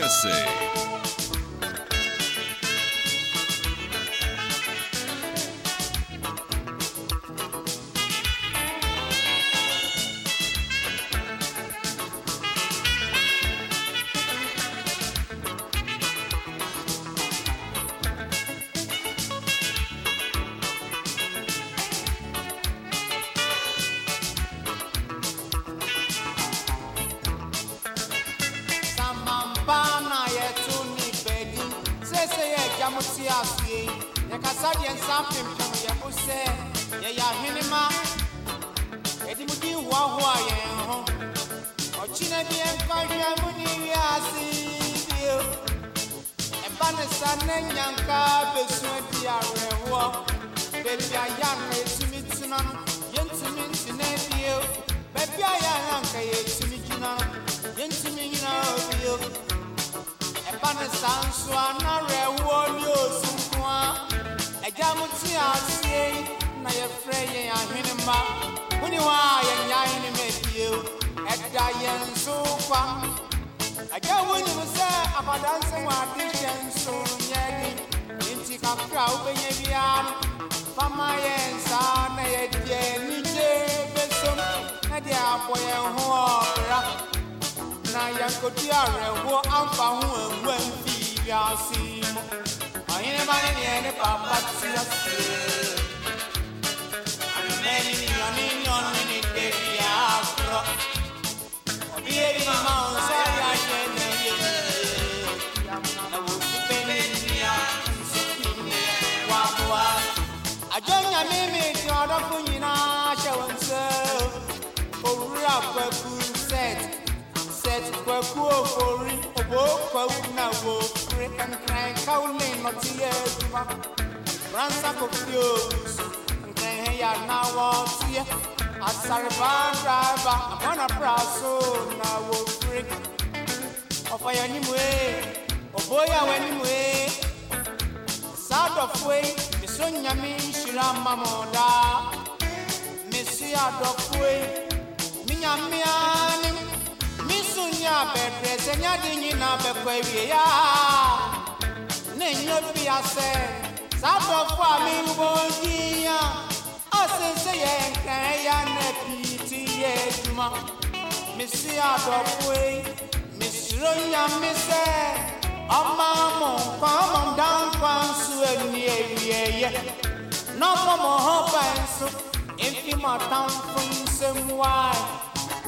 Adansi sɛ abadansɛm a ade hyɛ nso nyɛ den nti kakra a wobɛnya biara no fama yɛn saa na yɛde anigye bɛsom na de abɔ yɛn ho ɔbra na yɛnkɔdu awerɛho amfa ho amu amfii wiase mu ɔhene ma ne neɛ ne papa te ase anomani ne nyɔne nyɔne ne da biaa korɔ ɔbea bi ma wo nso ayɛ ahyɛ na yɛ na kwaku ofori obo kwaku na wofiri nkran kawo ne nnɔteyɛ adwuma ransa kofi ogus nkran he yɛ na wɔteɛ asareba driver amana pra so na anim ee ɔbo yɛ w'anim ee saa dɔfo yi meso nyame nhyira mma mo daa mesi adɔfo yi menyamea ne meso nya bɛbrɛ sɛ nyade nyina bɛkɔ awiea ne nyɛ bia a mo nkwa ɔma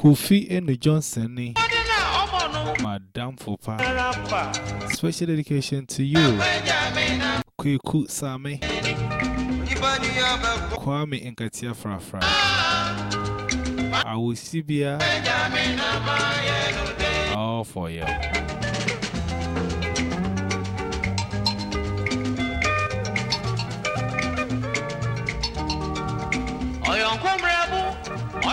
Kofi Enu Johnson ni Madam Fopa. Special dedication to you. Kweku Sami. Kwame Nkatia Frafra. Awusibia. All for you.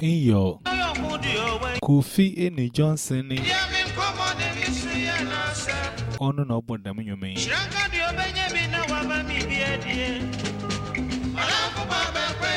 Inyo, Kofi Eni Johnson, Onu, no bo da menyo men. Shiraka di obenye bi na wa mi bi edie. Ala ko ba ba kwe.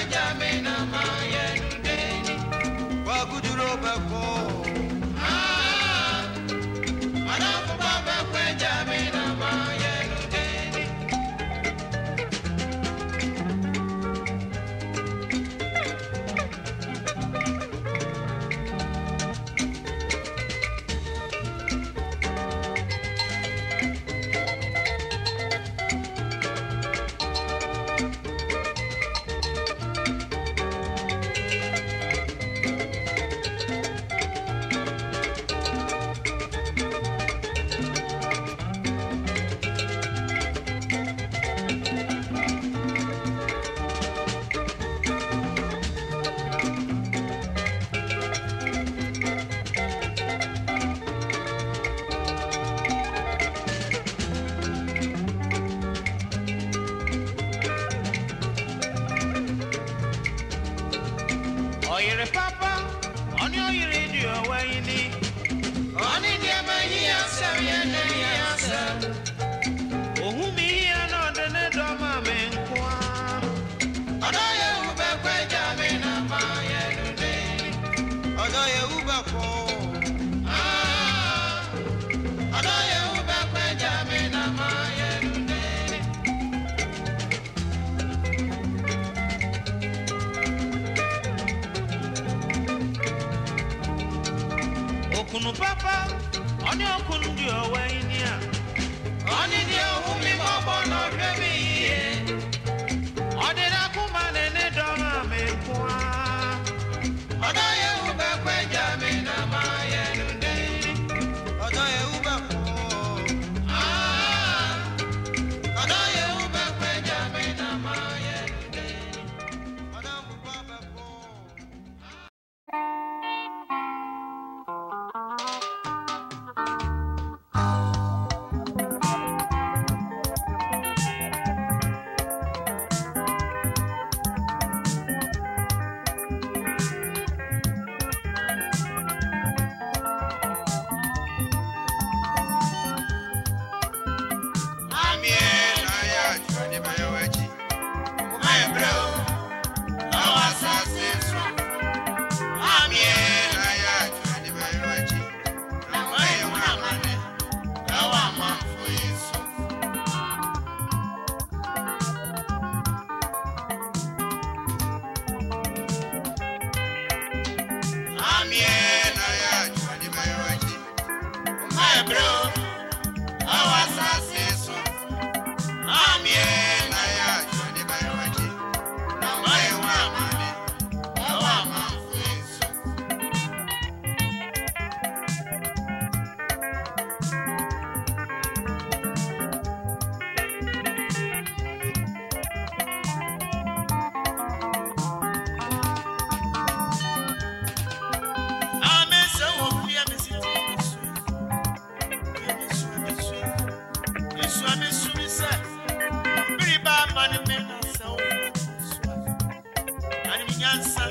nyansa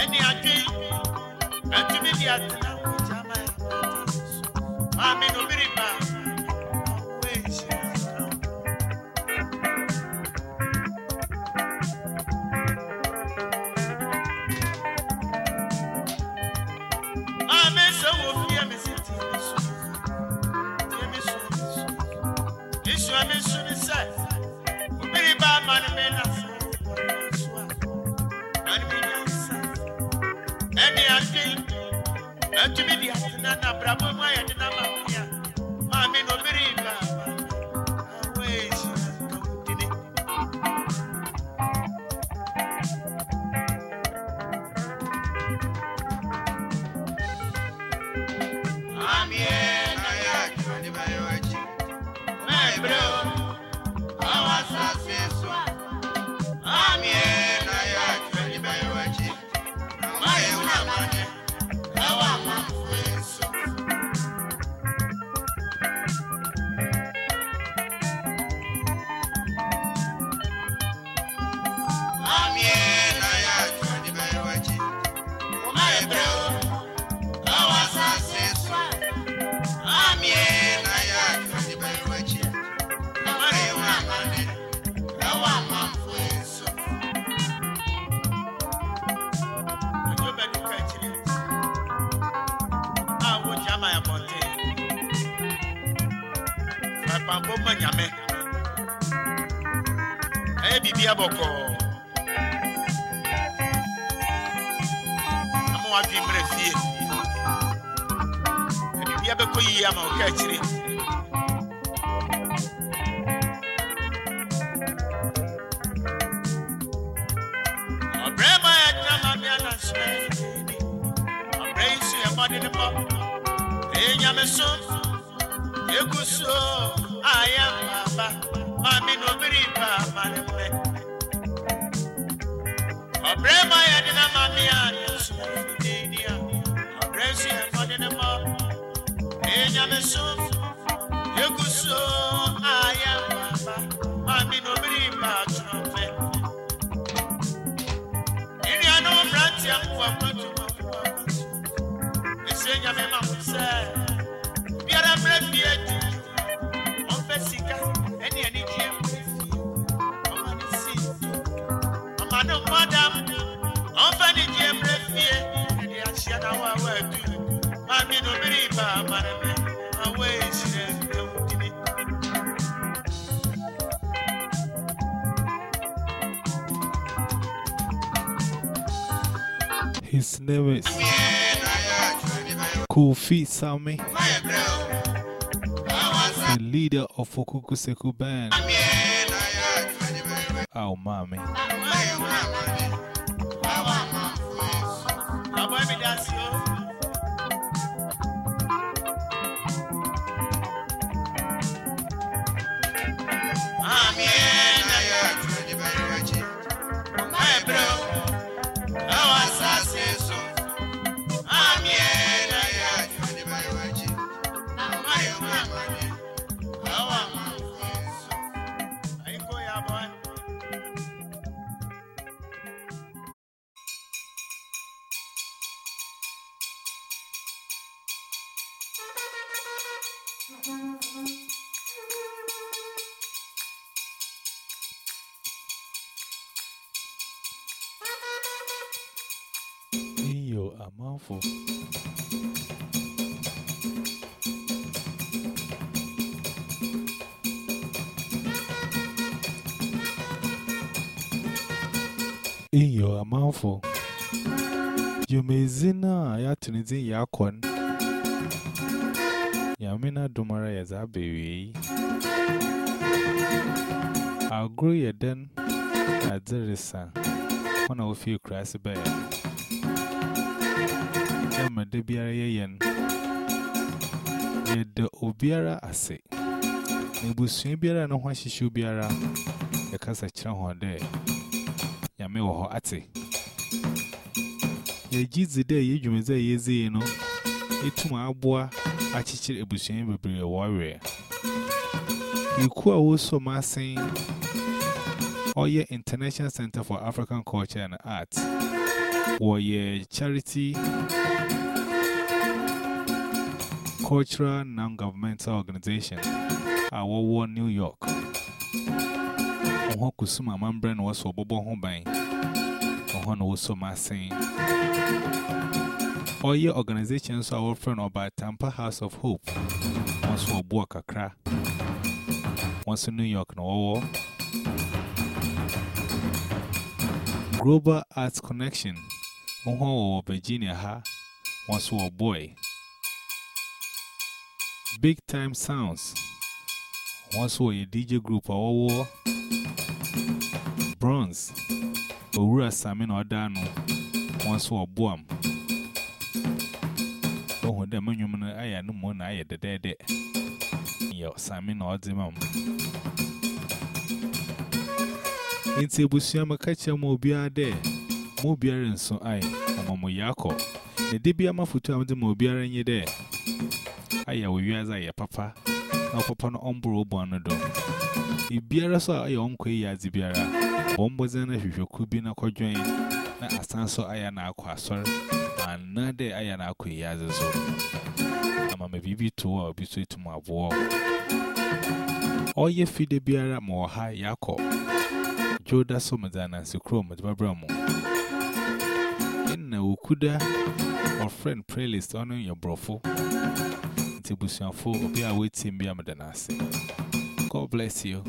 ɛne adwe atumi de atena Sami, the leader of Okukuseku Band. Hiyo amafu. Iyo amafu. Jumezina ya tunizin yakon Yamina Dumara ya zabewe. Agro ya den adirisa. Wana ofi krasi baya. Jama de biara yeyen. Yede obiara ase. Nebusua biara no hwa shishu biara. Yakasa kira ho de. Yame wo ho ate. Yejizi de yedwumeze yezi no. Etuma aboa a chichiri ebusian bebree warrior. Iku a woso masin Oye International Center for African Culture and Arts. Woye charity cultural non-governmental organization. Awowo New York. Oho kusuma mambre na waso bobo ho ban. Oho na woso masin no so massing. Oye organizations are offering about Tampa House of Hope. Once for Boakakra. Once in New York, no. Global Arts Connection. Oho Virginia ha. Once for a boy. Big Time Sounds. Once for a DJ group or war. Bronze. Owura Samin Odano. Once for a boom. the monument I am no moon I at the dead. Your salmon or the mum. In Tibusiama catcher mobia there, mobia and so I, Mamma Yako. The Dibiama futam the mobia and ye there. I will use I, papa, now papa no umbro bonodo. Ibiara saw I uncle Yazibiara. One was an if you could be na quadrine, not a stand so I am now quasar. Ayana aquasor, and ayana quay as a so. I'm a baby to be sweet to my war. All ye feed the Biara more high yako. Joda Somazana Sukrom with Babramo. In na Ukuda or friend playlist on your brofo. Tibusianfo, waiting, be Amadanasi. God bless you.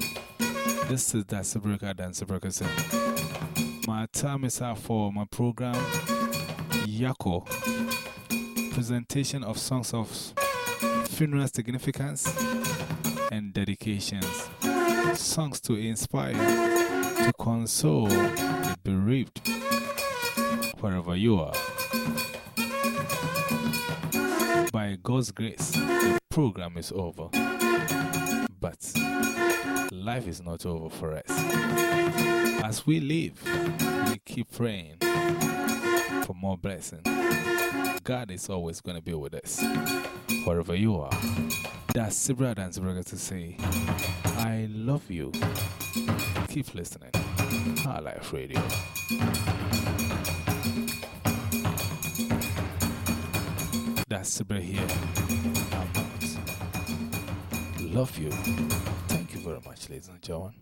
This is that Sabrika Dance Sabrika My time is up for my program, Yako. Presentation of songs of funeral significance and dedications. Songs to inspire, to console the bereaved, wherever you are. By God's grace, the program is over. But life is not over for us. As we live, we keep praying for more blessings. God is always going to be with us, wherever you are. That's Sibra Dance Burger to say, I love you. Keep listening. High Life Radio. That's Sibra here. I'm out. Love you. Thank you very much, ladies and gentlemen.